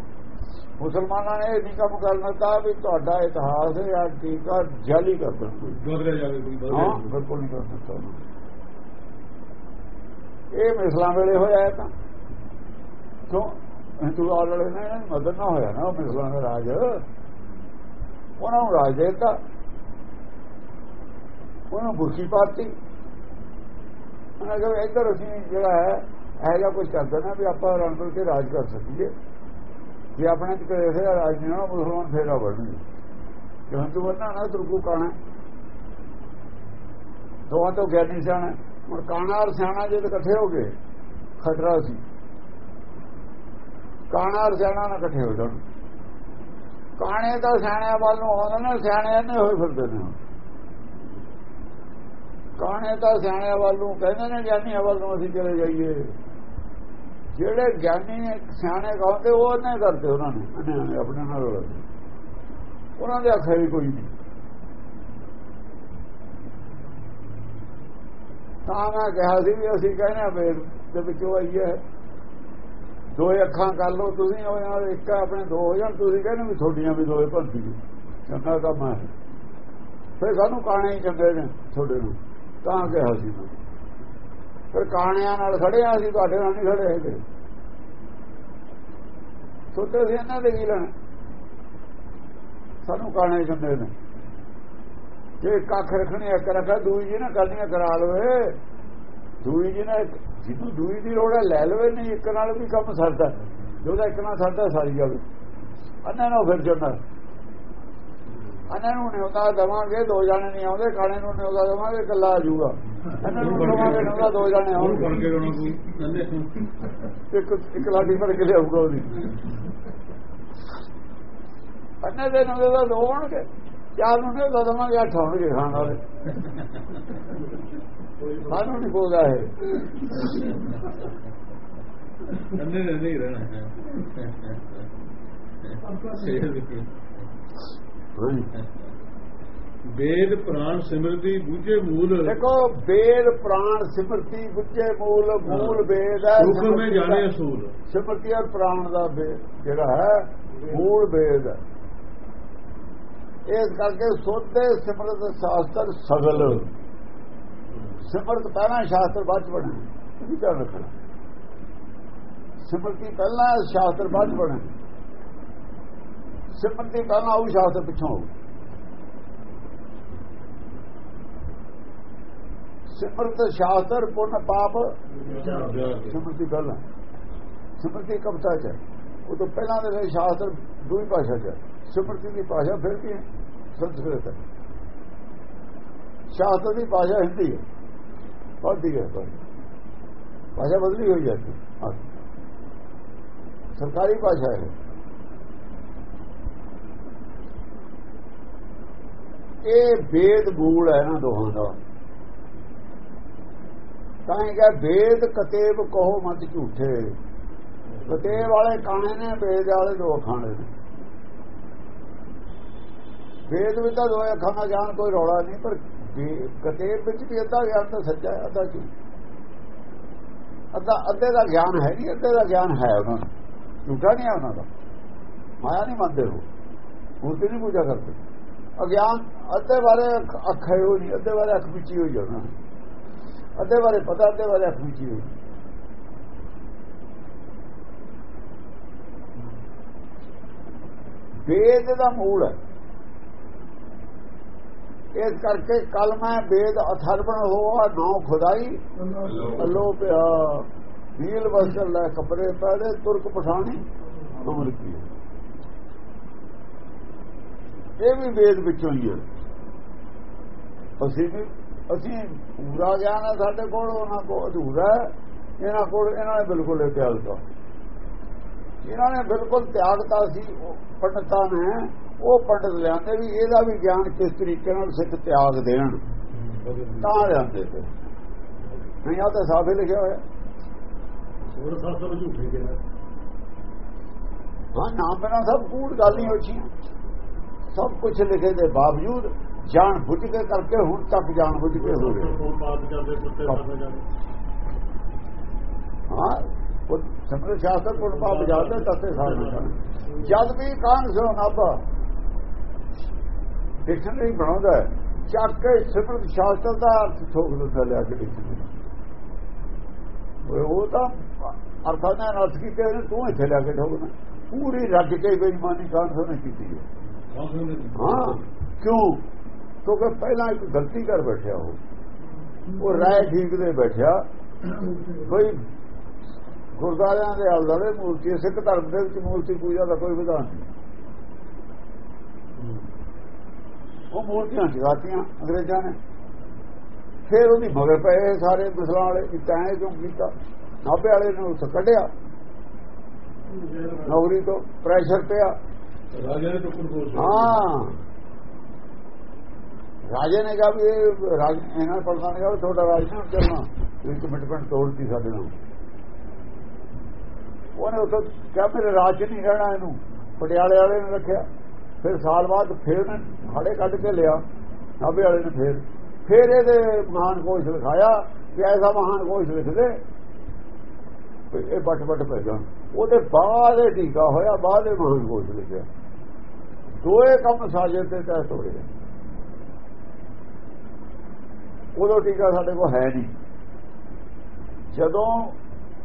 B: ਮੁਸਲਮਾਨਾਂ ਨੇ ਇਹ ਨਹੀਂ ਕੰਮ ਕਰਨਾ ਤਾਂ ਵੀ ਤੁਹਾਡਾ ਇਤਿਹਾਸ ਹੈ ਜਾਂ ਟੀਕਾ ਜਾਲੀ ਕਰ ਦੇਣ ਕੋਈ।
A: ਬਦਲਿਆ ਜਾਵੇ ਕੋਈ
B: ਹਾਂ
A: ਬਦਲਿਆ
B: ਬਿਲਕੁਲ ਨਹੀਂ ਕਰ ਸਕਦਾ। ਇਹ ਮਿਸਲਾਂ ਵੇਲੇ ਹੋਇਆ ਤਾਂ। ਕਿਉਂ? ਹਿੰਦੂ ਵਾਲੇ ਨੇ ਮਦਦ ਨਾ ਹੋਇਆ ਨਾ ਉਹ ਮਿਸਲਾਂ ਦਾ ਰਾਜ। ਉਹਨਾਂ ਨੂੰ ਰਾਜ ਦੇਤਾ। ਉਹਨਾਂ ਬੁਰਕੀ ਪਾਤੀ। ਉਹਨਾਂ ਕਹਿੰਦੇ ਇੱਧਰ ਅਸੀਂ ਜਿਹੜਾ ਹੈ, ਇਹ ਜਿਹਾ ਕੁਝ ਕਰਦਾ ਨਾ ਵੀ ਆਪਾਂ ਰਲ ਮਿਲ ਕੇ ਰਾਜ ਕਰ ਸਕੀਏ। ਜੇ ਆਪਣੇ ਤੇ ਕੋਈ ਐਸਾ ਰਾਜ ਨਹੀਂ ਹੋਣਾ, ਮੁਸਲਮਾਨ ਫੇਰਾ ਬਣਨਗੇ। ਜੇ ਹਿੰਦੂ ਬਣਨਾ ਨਾ ਤੁਰਕੂ ਕਾਣਾ ਦੋਵਾਂ ਤੋਂ ਗਿਆਨੀ ਸਿਆਣਾ ਹੁਣ ਕਾਣਾ ਔਰ ਸਿਆਣਾ ਜੇ ਇਕੱਠੇ ਹੋ ਗਏ, ਖਤਰਾ ਸੀ। ਕਾਣਾ ਔਰ ਸਿਆਣਾ ਨਾਲ ਇਕੱਠੇ ਹੋ ਜਾਣ। ਕਾਣੇ ਤਾਂ ਸਿਆਣਿਆਂ ਵੱਲ ਨੂੰ ਆਉਂਦਾ ਨਾ, ਸਿਆਣੇ ਨੇ ਹੋਏ ਫਿਰਦੇ ਨੇ ਕਾਣੇ ਤਾਂ ਸਿਆਣਿਆਂ ਵੱਲ ਨੂੰ? ਕਹਿੰਦੇ ਨੇ ਗਿਆਨੀਆਂ ਵੱਲ ਨੂੰ ਅਸੀਂ ਚਲੇ ਜਾਈਏ। ਜਿਹੜੇ ਗਿਆਨੀ ਨੇ ਸਿਆਣੇ ਕਹੋਗੇ ਉਹ ਨਹੀਂ ਕਰਦੇ ਉਹਨਾਂ ਨੇ ਆਪਣੇ ਨਾਲ ਉਹਨਾਂ ਦੇ ਆਖੇ ਵੀ ਕੋਈ ਨਹੀਂ। ਤਾਂ ਮੈਂ ਕਿਹਾ ਸੀ ਵੀ ਅਸੀਂ ਕਹਿੰਦੇ ਆ ਵੇਦ ਦੇ ਵਿੱਚੋਂ ਆਈਏ। ਦੋ ਅੱਖਾਂ ਕਰ ਲਓ ਤੁਸੀਂ, ਉਹ ਨਾਲ ਇੱਕ ਆਪਣੇ ਦੋ ਹੋ ਜਾਣ ਤੁਸੀਂ ਕਹਿੰਦੇ ਵੀ ਤੁਹਾਡੀਆਂ ਵੀ ਦੋਏ ਭੰਤੀ ਚੰਗਾ ਕੰਮ ਹੈ। ਫਿਰ ਸਾਨੂੰ ਕਾਣੇ ਹੀ ਚੰਗੇ ਨੇ ਤੁਹਾਡੇ ਨੂੰ ਤਾਂ ਕਿਹਾ ਸੀ। ਮੈਂ ਫਿਰ ਕਾਣਿਆਂ ਨਾਲ ਖੜਿਆ ਆ ਅਸੀਂ ਤੁਹਾਡੇ ਨਾਲ ਨਹੀਂ ਖੜੇ ਹੈਗੇ। ਛੋਟੇ ਸੀ ਇਹਨਾਂ ਦੇ ਕੀ ਲੈਣਾ। ਸਾਨੂੰ ਕਾਣੇ ਚੰਗੇ ਨੇ। ਜੇ ਕੱਖ ਰੱਖਣੀ ਇੱਕ ਰੱਖਾ ਦੂਈ ਜੀ ਨਾ ਕਰਨੀਆਂ ਕਰਾ ਲਵੇ। ਦੂਈ ਜੀ ਨੇ ਜਿਹਨੂੰ ਦੂਈ ਦੀ ਲੋੜ ਹੈ, ਲੈ ਲਵੇ, ਨਹੀਂ ਇੱਕ ਨਾਲ ਵੀ ਕੰਮ ਸਰਦਾ। ਜਿਹਦਾ ਇੱਕ ਨਾਲ ਸਰਦਾ, ਸਾਰੀ ਜਾਵੇ। ਅੰਨਾ ਨੂੰ ਫਿਰ ਜੰਨਾ ਅੰਨਾਂ ਨੂੰ ਨਿਉਤਾ ਦਵਾਂਗੇ ਦੋ ਜਾਣੇ ਨਹੀਂ ਆਉਂਦੇ ਕਾਣੇ ਨੂੰ ਨਿਉਤਾ ਦਵਾਂਗੇ ਇਕੱਲਾ ਆ ਜਾਊਗਾ। ਅੰਨਾਂ ਨੂੰ ਦਵਾਂਗੇ ਨਿਉਤਾ ਦੋ ਜਾਣੇ ਆਉਣਗੇ। ਇੱਕ ਇੱਕ ਲਾਠੀ ਫੜ ਕੇ ਲਿਆਊਗਾ ਉਹਦੀ। ਅੰਨਾਂ ਦੇ ਨਿਉਤਾ ਦੋ ਹੋਣਗੇ। ਚਾਰ ਨੂੰ ਨਿਉਤਾ ਦਵਾਂਗੇ ਅੱਠ ਹੋਣਗੇ ਖਾਣ ਵਾਲੇ। ਸਾਨੂੰ ਨਹੀਂ ਬੋਲਦਾ ਹੈ
A: ਕਹਿੰਦੇ ਨੇ ਨਹੀਂ ਰਹਿਣਾ ਵੇਦ ਪ੍ਰਾਣ ਸਿਮਰਤੀ ਬੂਝੇ ਮੂਲ।
B: ਦੇਖੋ ਵੇਦ ਪ੍ਰਾਣ ਸਿਮਰਤੀ ਬੁੱਝੇ ਮੂਲ ਮੂਲ ਵੇਦ ਹੈ
A: ਹੁਕਮ ਮੇ
B: ਸਿਮਰਤੀ
A: ਜਾਣੇ ਅਸੂਲ
B: ਸਿਮਰਤੀ ਔਰ ਪ੍ਰਾਣ ਦਾ ਜਿਹੜਾ ਹੈ ਮੂਲ ਵੇਦ ਹੈ। ਇਸ ਕਰਕੇ ਸੋਧੇ ਸਿਮਰਤ ਸ਼ਾਸਤਰ ਸਗਲ। ਸਿਮਰਤ ਪਹਿਲਾਂ ਸ਼ਾਸਤਰ ਬਾਅਦ ਚ ਬਣੇ ਇਹ ਧਿਆਨ ਰੱਖਣਾ। ਸਿਮਰਤੀ ਪਹਿਲਾਂ ਸ਼ਾਸਤਰ ਬਾਅਦ ਚ ਬਣੇ ਸਿਮਰਤੀ ਪਹਿਲਾਂ ਉਹ ਸ਼ਾਸਤਰ ਪਿੱਛੋਂ ਆਊ ਸਿਮਰਤ ਸ਼ਾਸਤਰ ਪੁੰਨ ਪਾਪ ਸਿਮਰਤੀ ਪਹਿਲਾਂ ਸਿਮਰਤੀ ਕਵਤਾ ਚ ਹੈ। ਉਹ ਤੋਂ ਪਹਿਲਾਂ ਦੇ ਸ਼ਾਸਤਰ ਦੂਈ ਭਾਸ਼ਾ ਚ ਹੈ। ਸਿਮਰਤੀ ਦੀ ਭਾਸ਼ਾ ਫਿਰ ਕੀ ਹੈ? ਸੰਸਕ੍ਰਿਤ ਹੈ ਸ਼ਾਸਤਰ ਦੀ ਭਾਸ਼ਾ ਹਿੰਦੀ ਹੈ ਪੜ੍ਹਦੀ ਹੈ ਪਰ ਭਾਸ਼ਾ ਬਦਲੀ ਹੋਈ ਜਾਂਦੀ ਹਾਂ। ਸਰਕਾਰੀ ਭਾਸ਼ਾ ਹੈ ਇਹ ਵੇਦ ਮੂਲ ਹੈ ਨਾ ਦੋਹਾਂ ਦਾ। ਤਾਂ ਇਹ ਕਹੇ ਵੇਦ ਕਤੇਬ ਕਹੋ ਮਤ ਝੂਠੇ। ਕਤੇਬ ਵਾਲੇ ਕਾਣੇ ਨੇ ਵੇਦ ਵਾਲੇ ਦੋ ਖਾਣੇ ਨੇ। ਵੇਦ ਵਿੱਚ ਤਾਂ ਦੋ ਅੱਖਾਂ ਦਾ ਗਿਆਨ ਕੋਈ ਰੌਲਾ ਨਹੀਂ, ਪਰ ਵੇ- ਕਤੇਬ ਵਿੱਚ ਵੀ ਅੱਧਾ ਗਿਆਨ ਤਾਂ ਸੱਚਾ ਹੈ, ਅੱਧਾ ਝੂਠ। ਅੱਧਾ, ਅੱਧੇ ਦਾ ਗਿਆਨ ਹੈ ਨਹੀਂ, ਅੱਧੇ ਦਾ ਗਿਆਨ ਹੈ ਉਹਨਾਂ ਨੂੰ ਝੂਠਾ ਨਹੀਂ ਹੈ ਉਹਨਾਂ ਦਾ। ਮਾਇਆ ਨਹੀਂ ਮੰਨਦੇ ਉਹ। ਮੂਰਤੀ ਨਹੀਂ ਪੂਜਾ ਕਰਦੇ। ਅਗਿਆਨ, ਅੱਧੇ ਬਾਰੇ ਅੱਖ ਅੱਖ ਹੈ ਅੱਧੇ ਬਾਰੇ ਅੱਖ ਵਿੱਚ ਹੋਈ ਜਾਣਾ। ਅੱਧੇ ਬਾਰੇ ਪਤਾ, ਅੱਧੇ ਬਾਰੇ ਅੱਖ ਵਿੱਚ ਹੋਈ। ਵੇਦ ਦਾ ਮੂਲ ਹੈ। ਇਸ ਕਰਕੇ ਕਲਮਾ ਵੇਦ ਅਥਰਵਣ ਹੋਆ ਨੌ ਖੁਦਾਈ। ਅੱਲੋ ਪਿਆ ਨੀਲ ਵਸਲ ਲੈ ਕਪੜੇ ਪਹਿਲੇ ਤੁਰਕ ਪਠਾਣੀ। ਅਮਰ ਕੀ ਇਹ ਵੀ ਵੇਦ ਵਿੱਚੋਂ ਹੀ ਹੈ। ਅਸੀਂ ਵੀ ਅਸੀਂ ਪੂਰਾ ਗਿਆਨ ਹੈ ਸਾਡੇ ਕੋਲ ਉਹਨਾਂ ਕੋਲ ਅਧੂਰਾ ਇਹਨਾਂ ਕੋਲ ਇਹਨਾਂ ਨੇ ਬਿਲਕੁਲ ਇਹ ਤਿਆਗਤਾ ਇਹਨਾਂ ਨੇ ਬਿਲਕੁਲ ਤਿਆਗਤਾ ਸੀ ਪੰਡਤਾਂ ਨੇ ਉਹ ਪੰਡਤ ਲਿਆਂਦੇ ਵੀ ਇਹਦਾ ਵੀ ਗਿਆਨ ਕਿਸ ਤਰੀਕੇ ਨਾਲ ਸਿੱਖ ਤਿਆਗ ਦੇਣ। ਤਾਂ ਲਿਆਂਦੇ ਤੇ। ਨਹੀਂ ਆ ਤਾਂ ਸਾਫੇ ਲਿਖਿਆ ਹੋਇਆ।
A: ਹੋਰ ਸਾਸਾ ਝੂਠੇ ਕਿਹਾ।
B: ਹਾਂ ਨਾਮ ਬਿਨਾ ਸਭ ਕੂੜ ਗੱਲ ਨਹੀਂ ਹੋਈ ਸਭ ਕੁਝ ਲਿਖੇ ਦੇ ਬਾਵਜੂਦ ਜਾਣ ਬੁੱਝ ਕੇ ਕਰਕੇ ਹੁਣ ਤੱਕ ਜਾਣ ਬੁੱਝ ਕੇ ਹੋ ਰਿਹਾ ਹਾਂ ਉਹ ਸਮਰ ਸ਼ਾਸਤਰ ਕੋਲ ਪਾਪ ਜਾਂਦੇ ਤੱਤੇ ਸਾਰੇ ਜਦ ਵੀ ਕਾਨ ਸੋ ਨਾਬਾ ਡਿਕਸ਼ਨਰੀ ਬਣਾਉਂਦਾ ਚੱਕ ਕੇ ਸਿਮਰਤ ਸ਼ਾਸਤਰ ਦਾ ਅਰਥ ਠੋਕ ਦਿੰਦਾ ਲਿਆ ਕੇ ਡਿਕਸ਼ਨਰੀ। ਉਹ ਤਾਂ ਅਰਥਾਂ ਦਾ ਅਰਥ ਕੀ ਕਹਿੰਦੇ ਤੂੰ ਇੱਥੇ ਲਿਆ ਕੇ ਠੋਕਣਾ ਪੂਰੀ ਰੱਜ ਕੇ ਬੇਈਮਾਨੀ ਕਾਨ ਸੋ ਨੇ ਕੀਤੀ ਹੈ। ਹਾਂ। ਕਿਉਂ? ਕਿਉਂਕਿ ਪਹਿਲਾਂ ਇੱਕ ਗਲਤੀ ਕਰ ਬੈਠਿਆ ਉਹ। ਉਹ ਰਾਏ ਠੀਕ ਦੇ ਬੈਠਿਆ। ਕੋਈ ਗੁਰਦਾਰਿਆਂ ਦੇ ਆਲਦੇ ਮੂਰਤੀ ਸਿੱਖ ਧਰਮ ਦੇ ਵਿੱਚ ਮੂਰਤੀ ਪੂਜਾ ਦਾ ਕੋਈ ਵਿਧਾਨ ਨਹੀਂ। ਉਹ ਮੂਰਤੀਆਂ ਜਗਾਤੀਆਂ ਅੰਗਰੇਜ਼ਾਂ ਨੇ। ਫਿਰ ਉਹਦੀ ਮਗਰ ਪਏ ਸਾਰੇ ਮੁਸਲਾਂ ਵਾਲੇ ਇਤਾਂ ਕਿਉਂ ਕੀਤਾ। ਨਾਭੇ ਵਾਲੇ ਨੇ ਉਸ ਕੱਢਿਆ। ਨੌਕਰੀ ਤੋਂ ਪ੍ਰੈਸ਼ਰ ਪਿਆ।
A: ਰਾਜਾ ਨੇ ਟੁੱਕਰ ਕੋਲ
B: ਹਾਂ। ਰਾਜੇ ਨੇ ਕਿਹਾ ਵੀ ਇਹ ਰਾਜ ਇਹਨਾਂ ਪ੍ਰਧਾਨ ਨੇ ਕਿਹਾ ਤੁਹਾਡਾ ਰਾਜ ਨਾ ਚੱਲਣਾ। ਇਹ ਕਮਿਟਮੈਂਟ ਤੋੜਤੀ ਸਾਡੇ ਨਾਲ। ਉਹਨੇ ਉਹ ਕਿਹਾ ਮੇਰੇ ਰਾਜ 'ਚ ਨਹੀਂ ਰਹਿਣਾ ਇਹਨੂੰ। ਪਟਿਆਲੇ ਵਾਲੇ ਨੇ ਰੱਖਿਆ। ਫਿਰ ਸਾਲ ਬਾਅਦ ਫਿਰ ਹਾੜੇ ਕੱਢ ਕੇ ਲਿਆ। ਨਾਭੇ ਵਾਲੇ ਨੇ ਫਿਰ। ਫਿਰ ਇਹਦੇ ਮਹਾਨ ਕੋਸ਼ ਲਿਖਾਇਆ ਕਿ ਐਸਾ ਮਹਾਨ ਕੋਸ਼ ਲਿਖਦੇ ਇਹ ਬੱਟ ਬੱਟ ਪੈ ਜਾਣ। ਉਹਦੇ ਬਾਅਦ ਇਹ ਟੀਕਾ ਹੋਇਆ, ਬਾਅਦ ਇਹ ਮਹਾਨ ਕੋਸ਼ ਲਿਖਿਆ। ਦੋਏ ਕੰਮ ਸਾਜੇ ਤੇ ਤਹਿਤ ਹੋਏ ਉਦੋਂ ਟੀਕਾ ਸਾਡੇ ਕੋਲ ਹੈ ਨਹੀਂ। ਜਦੋਂ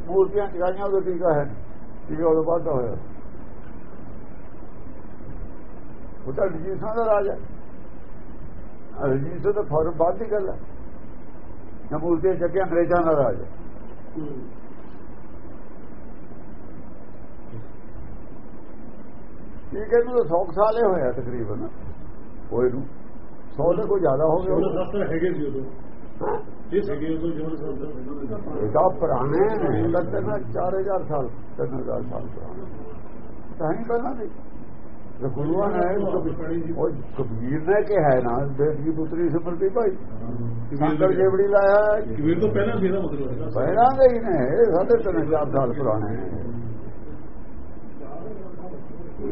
B: ਮੂਰਤੀਆਂ ਚਗਾਈਆਂ ਉਦੋਂ ਟੀਕਾ ਹੈ ਟੀਕਾ ਉਦੋਂ ਬਾਅਦ ਹੋਇਆ। ਉਹ ਤਾਂ ਰਜੀਸਾਂ ਦਾ ਰਾਜ ਹੈ। ਰਜੀਸਾਂ ਦਾ ਫੌਰਨ ਬਾਅਦ ਦੀ ਗੱਲ ਹੈ। ਨਾ ਮੂਰਤੀਆਂ ਚੱਕੇ ਅੰਗਰੇਜ਼ਾਂ ਦਾ ਰਾਜ ਹੈ। ਠੀਕ ਹੈ ਨੂੰ 100 ਸਾਲੇ ਹੋਇਆ ਤਕਰੀਬਨ। ਕੋਈ ਨੂੰ। 100 ਤੋਂ ਕੋਈ ਜ਼ਿਆਦਾ ਹੋ ਗਿਆ।
A: ਸ਼ਾਸਤਰ ਹੈਗੇ ਸੀ ਉਦੋਂ। ਇਹ ਸੀਗੇ ਉਦੋਂ ਜੋਨ ਸ਼ਾਸਤਰ
B: ਇਹ ਤਾਂ ਪੁਰਾਣੇ ਨੇ। ਲੱਗਦੇ ਨਾ 4000 ਸਾਲ 3000 ਸਾਲ ਪੁਰਾਣੇ। ਤਾਂ ਹੀ ਪਹਿਲਾਂ ਜੋ ਗੁਰੂਆਂ ਨੇ ਉਹ ਕਬੀਰ ਨੇ ਕਿਹਾ ਹੈ ਨਾ ਦੇਸ਼ ਦੀ ਪੁੱਤਰੀ ਸਿਮਰਤੀ ਭਾਈ। ਸੰਕਰ ਜੇਵੜੀ ਲਾਇਆ।
A: ਕਬੀਰ ਤੋਂ ਪਹਿਲਾਂ ਸੀ ਇਹਦਾ ਮਤਲਬ
B: ਪਹਿਲਾਂ ਦੇ ਹੀ ਨੇ। ਸਾਡੇ ਤਿੰਨ ਚਾਰ ਸਾਲ ਪੁਰਾਣੇ ਨੇ।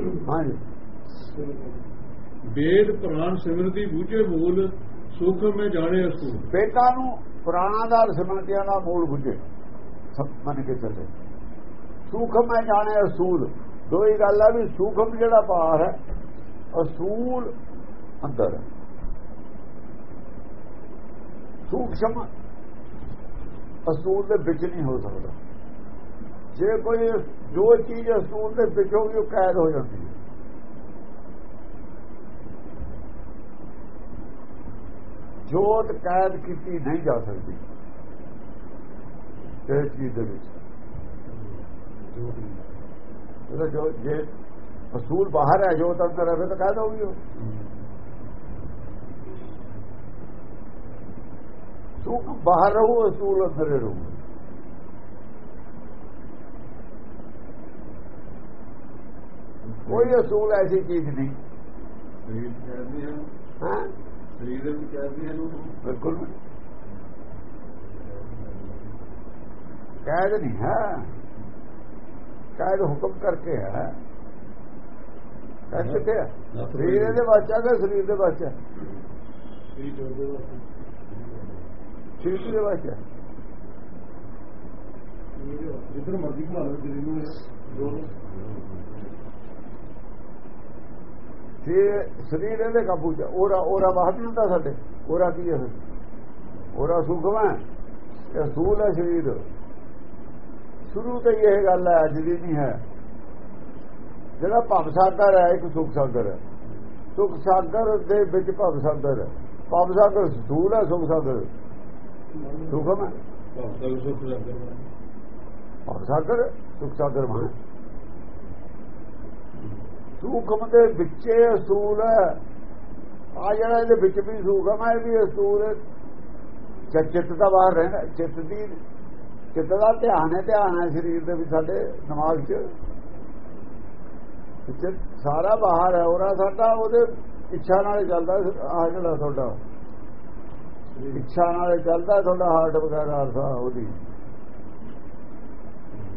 B: ਹਾਂਜੀ।
A: ਵੇਦ ਪ੍ਰਾਨ ਸਿਮਰਤੀ ਬੂਝੇ ਬੋਲ ਸੁਖ ਮੈਂ ਜਾਣੇ ਅਸੂ।
B: ਬੇਟਾ ਨੂੰ ਪੁਰਾਣਾ ਦਾ ਸਿਮਰਤੀਆਂ ਦਾ ਮੂਲ ਬੁੱਝੇ। ਸਭ ਮੰਨ ਕੇ ਚੱਲੇ। ਸੂਖਮ ਮੈਂ ਜਾਣੇ ਅਸੂਲ। ਦੋ ਹੀ ਗੱਲ ਆ ਵੀ ਸੂਖਮ ਜਿਹੜਾ ਬਾਹਰ ਹੈ ਅਸੂਲ ਅੰਦਰ ਹੈ। ਸੂਖਮ ਅਸੂਲ ਦੇ ਵਿੱਚ ਨਹੀਂ ਹੋ ਸਕਦਾ। ਜੇ ਕੋਈ ਜੋ ਚੀਜ਼ ਅਸੂਲ ਦੇ ਵਿੱਚ ਹੋਗੀ ਉਹ ਕੈਦ ਹੋ ਜਾਂਦੀ ਹੈ। ਜੋਤ ਕੈਦ ਕੀਤੀ ਨਹੀਂ ਜਾ ਸਕਦੀ। ਇਸ ਚੀਜ਼ ਦੇ ਵਿੱਚ। ਉਹਦਾ ਜੋ ਜੇ ਅਸੂਲ ਬਾਹਰ ਹੈ, ਜੋਤ ਅੰਦਰ ਹੈ ਤਾਂ ਕੈਦ ਹੋਊਗੀ ਉਹ। ਸੁਖ ਬਾਹਰ ਰਹੂ, ਅਸੂਲ ਅੰਦਰ ਰਹੂ। ਕੋਈ ਅਸੂਲ ਐਸੀ ਚੀਜ਼ ਨਹੀਂ ਹਾਂ?
A: ਸਰੀਰ ਦੇ ਵਿੱਚ ਕਹਿੰਦੇ ਹਨ
B: ਬਿਲਕੁਲ। ਕੈਦ ਨਹੀਂ ਹੈ। ਕੈਦ ਹੁਕਮ ਕਰਕੇ ਹੈ। ਕਿੱਥੇ ਹੈ? ਸਰੀਰ ਦੇ ਬੱਚਾ ਦਾ ਸਰੀਰ ਦੇ ਬੱਚਾ
A: ਸਰੀਰ
B: ਦੇ ਬੱਚਾ
A: ਜਿੱਧਰ ਮਰਜ਼ੀ ਘੁਮਾ ਲਓ ਸਰੀਰ ਨੂੰ ਜੋੜ
B: ਤੇ ਸਰੀਰ ਇਹਦੇ ਕਾਬੂ ਚ ਉਹਰਾ ਉਹਰਾ ਬਾਹਰ ਹੁੰਦਾ ਸਾਡੇ। ਉਹਰਾ ਕੀ ਹੈ? ਉਹਰਾ ਸੁਖਮ ਹੈ। ਇਹ ਸੂਲ ਹੈ ਸਰੀਰ। ਸ਼ੁਰੂ ਤੋਂ ਇਹ ਗੱਲ ਹੈ ਅੱਜ ਦੀ ਨਹੀਂ ਹੈ। ਜਿਹੜਾ ਭਵ ਸਾਗਰ ਹੈ ਇੱਕ ਸੁਖ ਸਾਗਰ ਹੈ। ਸੁਖ ਸਾਗਰ ਦੇ ਵਿੱਚ ਭਵ ਸਾਗਰ ਹੈ। ਭਵ ਸਾਗਰ ਸੂਲ ਹੈ ਸੁਖ ਸਾਗਰ। ਸੁਖਮ ਹੈ।
A: ਨੂੰ ਸੁਖ ਲੱਗਦਾ
B: ਭਵ ਸਾਗਰ ਸੁਖ ਸਾਗਰ ਮਾਨ ਸੂਖਮ ਦੇ ਵਿੱਚੇ ਅਸੂਲ ਹੈ। ਆ ਜਿਹੜਾ ਇਹਦੇ ਵਿੱਚ ਵੀ ਸੂਖਮ ਹੈ, ਇਹ ਵੀ ਅਸੂਲ ਚਿੱਤ ਦਾ ਬਾਹਰ ਰਹਿਣਾ ਚਿੱਤ ਦੀ, ਚਿੱਤ ਦਾ ਧਿਆਨ ਹੈ ਧਿਆਨ ਹੈ ਸਰੀਰ ਦੇ ਵਿੱਚ ਸਾਡੇ ਦਿਮਾਗ 'ਚ। ਚਿੱਤ ਸਾਰਾ ਬਾਹਰ ਹੈ ਉਹਦਾ ਸਾਡਾ ਉਹਦੇ ਇੱਛਾ ਨਾਲ ਚੱਲਦਾ ਆ ਜਿਹੜਾ ਤੁਹਾਡਾ। ਇੱਛਾ ਨਾਲ ਚੱਲਦਾ ਤੁਹਾਡਾ ਹਾਰਟ ਵਗੈਰਾ ਉਹਦੀ।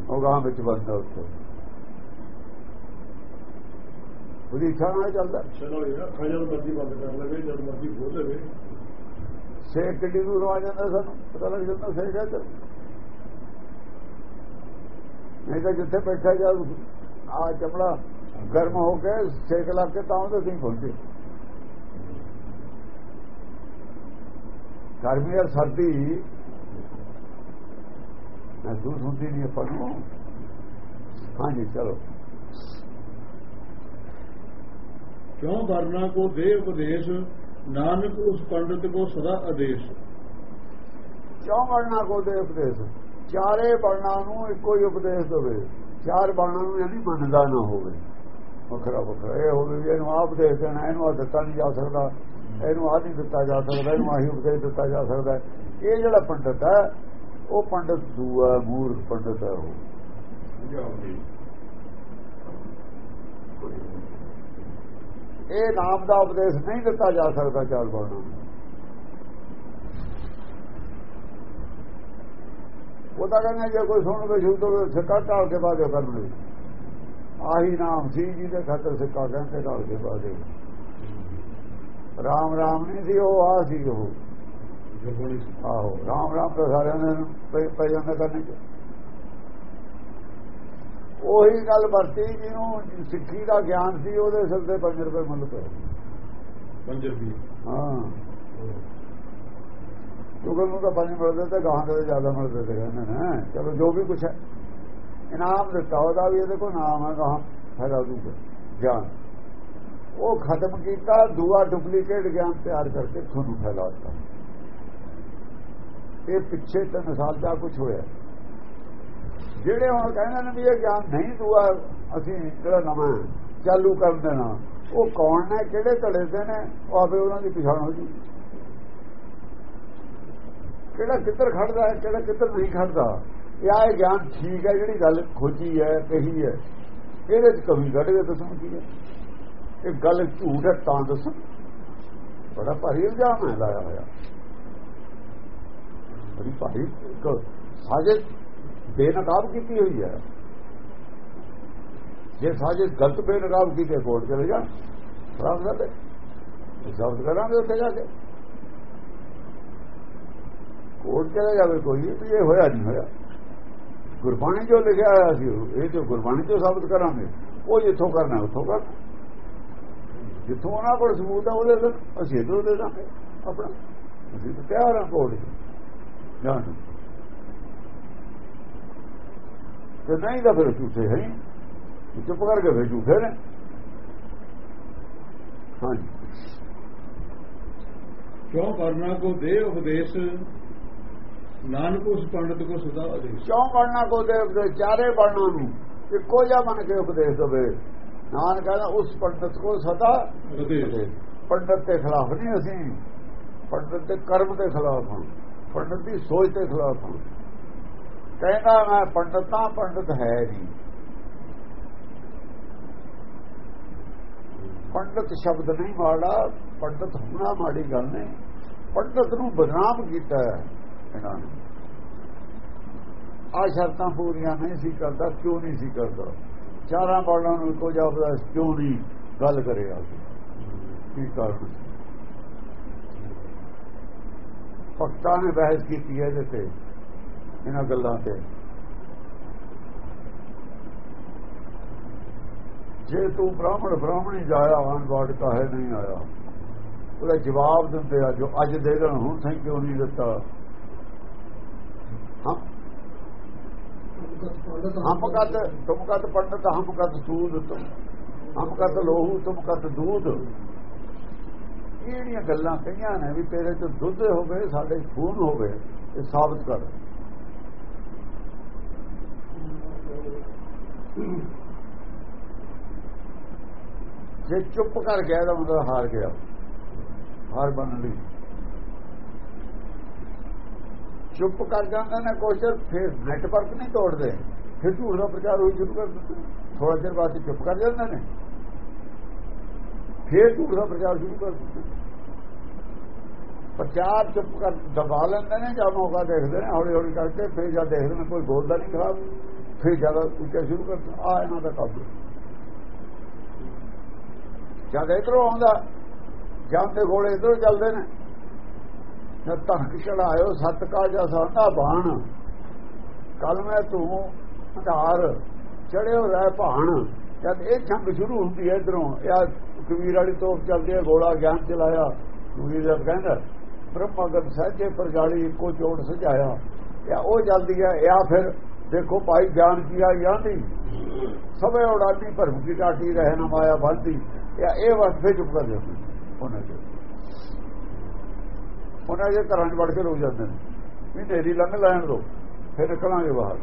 B: ਉਹ ਗਾਂ ਵਿੱਚ ਬੰਦਾ ਉੱਤੇ ਉਹਦੀ ਇੱਛਾ ਨਾਲ ਚੱਲਦਾ।
A: ਚਲੋ ਇਹ ਅੱਖਾਂ ਜਦ ਮਰਜ਼ੀ ਬੰਦ ਕਰ ਲਵੇ ਜਦ ਮਰਜ਼ੀ ਖੋਲ ਲਵੇ।
B: ਸੇਕ ਕਿੱਡੀ ਦੂਰ ਆ ਜਾਂਦਾ ਸਾਨੂੰ ਪਤਾ ਲੱਗ ਜਾਂਦਾ ਸੇਕ ਹੈ ਤੇ ਨਹੀਂ ਤਾਂ ਜਿੱਥੇ ਬੈਠਾ ਜਦ ਆ ਚਮੜਾ ਗਰਮ ਹੋ ਕੇ ਸੇਕ ਲੱਗ ਕੇ ਤਾਂ ਉਹਦੇ ਨਹੀਂ ਪਹੁੰਚੇ ਗਰਮੀ ਔਰ ਸਰਦੀ ਮਹਿਸੂਸ ਹੁੰਦੀ ਨਹੀਂ ਆਪਾਂ ਨੂੰ। ਹਾਂਜੀ ਚਲੋ।
A: ਕਿਉਂ ਵਰਨਾ ਕੋ ਦੇ ਉਪਦੇਸ਼? ਨਾਨਕ ਉਸ ਪੰਡਤ ਕੋ ਸਦਾ ਆਦੇਸ਼।
B: ਕਿਉਂ ਬਣਨਾ ਕੋ ਦੇ ਉਪਦੇਸ਼? ਚਾਰੇ ਬਣਨਾ ਨੂੰ ਇੱਕੋ ਹੀ ਉਪਦੇਸ਼ ਦੇਵੇ। ਚਾਰ ਬਣਨਾ ਨੂੰ ਯਾਨੀ ਮੰਨਦਾ ਨਾ ਹੋਵੇ। ਵੱਖਰਾ ਵੱਖਰਾ। ਇਹ ਹੋਵੇ ਵੀ ਇਹਨੂੰ ਆਪ ਦੇ ਦੇਣਾ ਇਹਨੂੰ ਆ ਦਿੱਤਾ ਨਹੀਂ ਜਾ ਸਕਦਾ। ਇਹਨੂੰ ਆ ਨਹੀਂ ਦਿੱਤਾ ਜਾ ਸਕਦਾ ਇਹਨੂੰ ਆਹੀ ਉਪਦੇਸ਼ ਦਿੱਤਾ ਜਾ ਸਕਦਾ। ਇਹ ਜਿਹੜਾ ਪੰਡਤ ਹੈ ਉਹ ਪੰਡਤ ਦੂਆ ਮੂਰਖ ਪੰਡਤ ਹੈ ਉਹ। ਇਹ ਨਾਮ ਦਾ ਉਪਦੇਸ਼ ਨਹੀਂ ਦਿੱਤਾ ਜਾ ਸਕਦਾ ਚਾਰ ਬਣਨਾ ਉਹ ਤਾਂ ਕਹਿੰਦੇ ਜੇ ਕੋਈ ਸੁਣ ਕੇ ਸ਼ੁੱਧ ਹੋਵੇ ਸਿੱਕਾ ਢਾਲ ਕੇ ਬਾਜੋ ਕਰਨਗੇ। ਆਹੀ ਨਾਮ ਸੀ ਜਿਹਦੇ ਖਾਤਰ ਸਿੱਕਾ ਕਹਿੰਦੇ ਢਾਲ ਕੇ ਬਾਜੋ ਰਾਮ ਰਾਮ ਨਹੀਂ ਸੀ ਉਹ ਆ ਸੀ ਉਹ। ਆਹੋ ਰਾਮ ਰਾਮ ਤਾਂ ਸਾਰਿਆਂ ਨੇ ਪੈ ਜਾਂਦਾ ਕਰਨੇ। ਉਹੀ ਗੱਲ ਵਰਤੀ ਜਿਹਨੂੰ ਸਿੱਖੀ ਦਾ ਗਿਆਨ ਸੀ ਉਹਦੇ ਸਿਰ ਤੇ 5 ਰੁਪਏ ਮੁੱਲ ਪਏ।
A: 5 ਰੁਪਏ।
B: ਹਾਂ। ਕਿਉਂਕਿ ਨੂੰ ਤਾਂ ਪੰਜ ਮਿਲਦੇ ਤੇ ਗਾਹਾਂ ਦੇ ਜ਼ਿਆਦਾ ਮਿਲਦੇ ਤੇ ਕਹਿੰਦੇ ਨੇ ਚਲੋ ਜੋ ਵੀ ਕੁਛ ਹੈ। ਇਨਾਮ ਦਿੱਤਾ ਉਹਦਾ ਵੀ ਇਹਦੇ ਕੋਲ ਨਾਮ ਹੈ ਗਾਹਾਂ ਫਾਇਦਾ ਦੂਗਾ ਗਿਆਨ। ਉਹ ਖਤਮ ਕੀਤਾ ਦੂਆ ਡੁਪਲੀਕੇਟ ਗਿਆਨ ਤਿਆਰ ਕਰਕੇ ਤੁਹਾਨੂੰ ਫੈਲਾਤਾ ਇਹ ਪਿੱਛੇ ਤਿੰਨ ਸਾਲ ਦਾ ਕੁਝ ਹੋਇਆ। ਜਿਹੜੇ ਹੁਣ ਕਹਿੰਦੇ ਨੇ ਵੀ ਇਹ ਗਿਆਨ ਨਹੀਂ ਦੂਆ, ਅਸੀਂ ਜਿਹੜਾ ਨਵਾਂ ਚਾਲੂ ਕਰ ਦੇਣਾ। ਉਹ ਕੌਣ ਨੇ, ਕਿਹੜੇ ਧੜੇ ਦੇ ਨੇ, ਉਹ ਆਪੇ ਉਹਨਾਂ ਦੀ ਪਛਾਣ ਹੋ ਜੀ ਕਿਹੜਾ ਕਿੱਧਰ ਖੜਦਾ ਹੈ, ਕਿਹੜਾ ਕਿੱਧਰ ਨਹੀਂ ਖੜਦਾ। ਇਹ ਗਿਆਨ ਠੀਕ ਹੈ, ਜਿਹੜੀ ਗੱਲ ਖੋਜੀ ਹੈ, ਕਹੀ ਹੈ। ਇਹਦੇ ਚ ਕਮੀ ਕੱਢ ਕੇ ਦੱਸਣ ਕੀ ਹੈ। ਇਹ ਗੱਲ ਝੂਠ ਹੈ, ਤਾਂ ਦੱਸੋ। ਬੜਾ ਭਾਰੀ ਇਲਜ਼ਾਮ ਹੈ, ਲਾਇਆ ਹੋਇਆ। ਬੜੀ ਭਾਰੀ ਇੱਕ ਸਾਜ਼ਿਸ਼ ਬੇਨਕਾਬ ਕੀਤੀ ਹੋਈ ਹੈ। ਜੇ ਸਾਜ਼ਿਸ਼ ਗਲਤ ਬੇਨਕਾਬ ਕੀਤੇ, ਕੋਰਟ ਚਲੇ ਜਾ ਖਰਾਬ ਕਰ ਦੇ ਜ਼ਬਤ ਕਰਾਂਗੇ ਉੱਥੇ ਜਾ ਕੇ। ਕੋਰਟ ਚਲੇ ਜਾਵੇ ਕੋਈ ਵੀ ਇਹ ਹੋਇਆ ਨਹੀਂ ਹੋਇਆ। ਗੁਰਬਾਣੀ ਜੋ ਲਿਖਿਆ ਹੋਇਆ ਸੀ ਇਹ ਜੋ ਗੁਰਬਾਣੀ ਤੋਂ ਸਾਬਤ ਕਰਾਂਗੇ। ਉਹ ਜਿੱਥੋਂ ਕਰਨਾ, ਉੱਥੋਂ ਕਰ। ਜਿੱਥੋਂ ਉਹਨਾਂ ਕੋਲ ਸਬੂਤ ਹੈ ਉਹਦੇ ਤੇ ਅਸੀਂ ਇਧਰੋਂ ਦੇ ਦਾਂਗੇ ਆਪਣਾ। ਅਸੀਂ ਤਾਂ ਤਿਆਰ ਹਾਂ ਕੋਰਟ ਜਾਣ ਤੇ ਨਹੀਂ ਤਾਂ ਫਿਰ ਝੂਠੇ ਹੈ ਚੁੱਪ ਕਰਕੇ ਫਿਰ ਝੂਠੇ ਨੇ। ਹਾਂਜੀ।
A: ਕਿਉਂ ਕਰਨਾ ਕੋ ਦੇ ਉਪਦੇਸ਼? ਨਾਨਕ ਉਸ ਪੰਡਤ ਕੋ ਸਦਾ ਆਦੇਸ਼
B: ਕਿਉਂ ਬਣਨਾ ਕੋ ਦੇ ਉਪਦੇਸ਼? ਚਾਰੇ ਬਣਨਾ ਨੂੰ ਇੱਕੋ ਜਿਹਾ ਬਣ ਕੇ ਉਪਦੇਸ਼ ਦੇਵੇ। ਨਾਨਕ ਕਹਿੰਦਾ ਉਸ ਪੰਡਤ ਕੋ ਸਦਾ
A: ਆਦੇਸ਼
B: ਪੰਡਤ ਦੇ ਖਿਲਾਫ ਨਹੀਂ ਅਸੀਂ। ਪੰਡਤ ਦੇ ਕਰਮ ਦੇ ਖਿਲਾਫ ਹਾਂ। ਪੰਡਤ ਦੀ ਸੋਚ ਦੇ ਖਿਲਾਫ ਹਾਂ। ਕਹਿੰਦਾ ਮੈਂ ਪੰਡਤ ਤਾਂ ਪੰਡਤ ਹੈ ਨਹੀਂ। ਪੰਡਤ ਸ਼ਬਦ ਨਹੀਂ ਮਾੜਾ, ਪੰਡਤ ਹੋਣਾ ਮਾੜੀ ਗੱਲ ਨਹੀਂ। ਪੰਡਤ ਨੂੰ ਬਦਨਾਮ ਕੀਤਾ ਹੈ ਇਹਨਾਂ ਨੇ। ਆ ਸ਼ਰਤਾਂ ਪੂਰੀਆਂ ਨਹੀਂ ਸੀ ਕਰਦਾ, ਕਿਉਂ ਨਹੀਂ ਸੀ ਕਰਦਾ? ਚਾਰਾਂ ਬਾਲਾਂ ਨੂੰ ਇੱਕੋ ਜਾਪਦਾ ਕਿਉਂ ਨਹੀਂ ਗੱਲ ਕਰਿਆ ਕੀ ਕਾਰਨ ਭਗਤਾਂ ਨੇ ਬਹਿਸ ਕੀਤੀ ਹੈ ਇਹਦੇ ਤੇ। ਇਹਨਾਂ ਗੱਲਾਂ ਤੇ। ਜੇ ਤੂੰ ਬ੍ਰਾਹਮਣ, ਬ੍ਰਾਹਮਣੀ ਜਾਇਆ ਆਨ ਬਾੜ ਕਾਹੇ ਨਹੀਂ ਆਇਆ। ਉਹਦਾ ਜਵਾਬ ਦਿੰਦੇ ਆ, ਜੋ ਅੱਜ ਦੇ ਦੇਣ ਹੁਣ ਸਹੀ ਕਿਉਂ ਨਹੀਂ ਦਿੱਤਾ? ਹਮ ਹਮ ਕਤ ਪੰਡਤ ਹਮ ਕਤ ਸੂਦ, ਤੁਮ ਹਮ ਲੋਹੂ ਤੁਮ ਕਤ ਦੂਧ ਇਹੜੀਆਂ ਗੱਲਾਂ ਕਹੀਆਂ ਨੇ ਵੀ ਤੇਰੇ ਚ ਦੁੱਧ ਹੋਵੇ, ਸਾਡੇ ਖੂਨ ਹੋਵੇ, ਇਹ ਸਾਬਤ ਕਰ। ਜੇ ਚੁੱਪ ਕਰ ਗਿਆ ਤਾਂ ਮਤਲਬ ਹਾਰ ਗਿਆ। ਹਾਰ ਬਣ ਲਈ। ਚੁੱਪ ਕਰ ਜਾਂਦੇ ਨੇ ਕੁਛ, ਫਿਰ ਨੈਟਵਰਕ ਨਹੀਂ ਤੋੜਦੇ। ਫਿਰ ਝੂਠ ਦਾ ਪ੍ਰਚਾਰ ਹੋਈ ਸ਼ੁਰੂ ਕਰ ਦਿੰਦੇ ਥੋੜਾ ਚਿਰ ਬਾਅਦ ਚੁੱਪ ਕਰ ਜਾਂਦੇ ਨੇ। ਫਿਰ ਝੂਠ ਦਾ ਪ੍ਰਚਾਰ ਸ਼ੁਰੂ ਕਰ ਦਿੰਦੇ ਪ੍ਰਚਾਰ ਚੁੱਪ ਕਰ, ਦਬਾ ਲੈਂਦੇ ਨੇ ਜਾਂ ਮੌਕਾ ਦੇਖਦੇ ਨੇ ਹੌਲੀ ਹੌਲੀ ਕਰਕੇ ਫਿਰ ਜਾਂ ਦੇਖਦੇ ਨੇ ਕੋਈ ਬੋਲਦਾ ਨਹੀਂ ਖਰਾਬ ਫਿਰ ਜ਼ਿਆਦਾ ਉੱਚਾ ਸ਼ੁਰੂ ਕਰਦਾ ਆ ਇਹਨਾਂ ਦਾ ਕਾਬੂ ਜਦ ਇਧਰੋਂ ਆਉਂਦਾ, ਜਾਂਦੇ ਘੋੜੇ ਇਧਰੋਂ ਚੱਲਦੇ ਨੇ, ਜਦ ਧਨਕ ਚੜਾਇਓ ਸਤ ਕਾ ਜਾ ਸਾਡਾ ਬਾਣ ਕੱਲ ਮੈਂ ਤੂੰ ਆਧਾਰ ਚੜਿਓ ਰਹਿ ਭਾਣ। ਜਦ ਇਹ ਜੰਗ ਸ਼ੁਰੂ ਹੁੰਦੀ ਹੈ ਇਧਰੋਂ, ਇਹ ਕਬੀਰ ਵਾਲੀ ਤੋਪ ਚੱਲਦੀ ਹੈ, ਗੋਲਾ ਗਿਆਨ ਚਲਾਇਆ। ਕਬੀਰ ਜਦ ਕਹਿੰਦਾ, ਬ੍ਰਹਮਗਨ ਸਹਜੇ ਪਰਜਾਲੀ ਇੱਕੋ ਚੋੜ ਸਜਾਇਆ। ਜਾਂ ਉਹ ਜਲਦੀ ਹੈ ਜਾਂ ਫਿਰ ਦੇਖੋ ਭਾਈ ਗਿਆਨ ਕੀਆ ਜਾਂ ਨਹੀਂ। ਸਭੇ ਉਡਾਦੀ ਭਰਮ ਕੀ ਟਾਟੀ ਰਹੇ ਮਾਇਆ ਬੰਦੀ। ਜਾਂ ਇਹ ਵਸਫੇ ਚੁੱਪ ਕਰ ਜਾਂਦੇ ਉਹਨਾਂ ਦੇ। ਉਹਨਾਂ ਦੇ ਘਰਾਂ 'ਚ ਵੜ ਕੇ ਰੋ ਜਾਂਦੇ ਨੇ। ਵੀ ਨੇਰੀ ਲੰਘ ਲੈਣ ਦੋ, ਫਿਰ ਨਿਕਲਾਂਗੇ ਬਾਹਰ।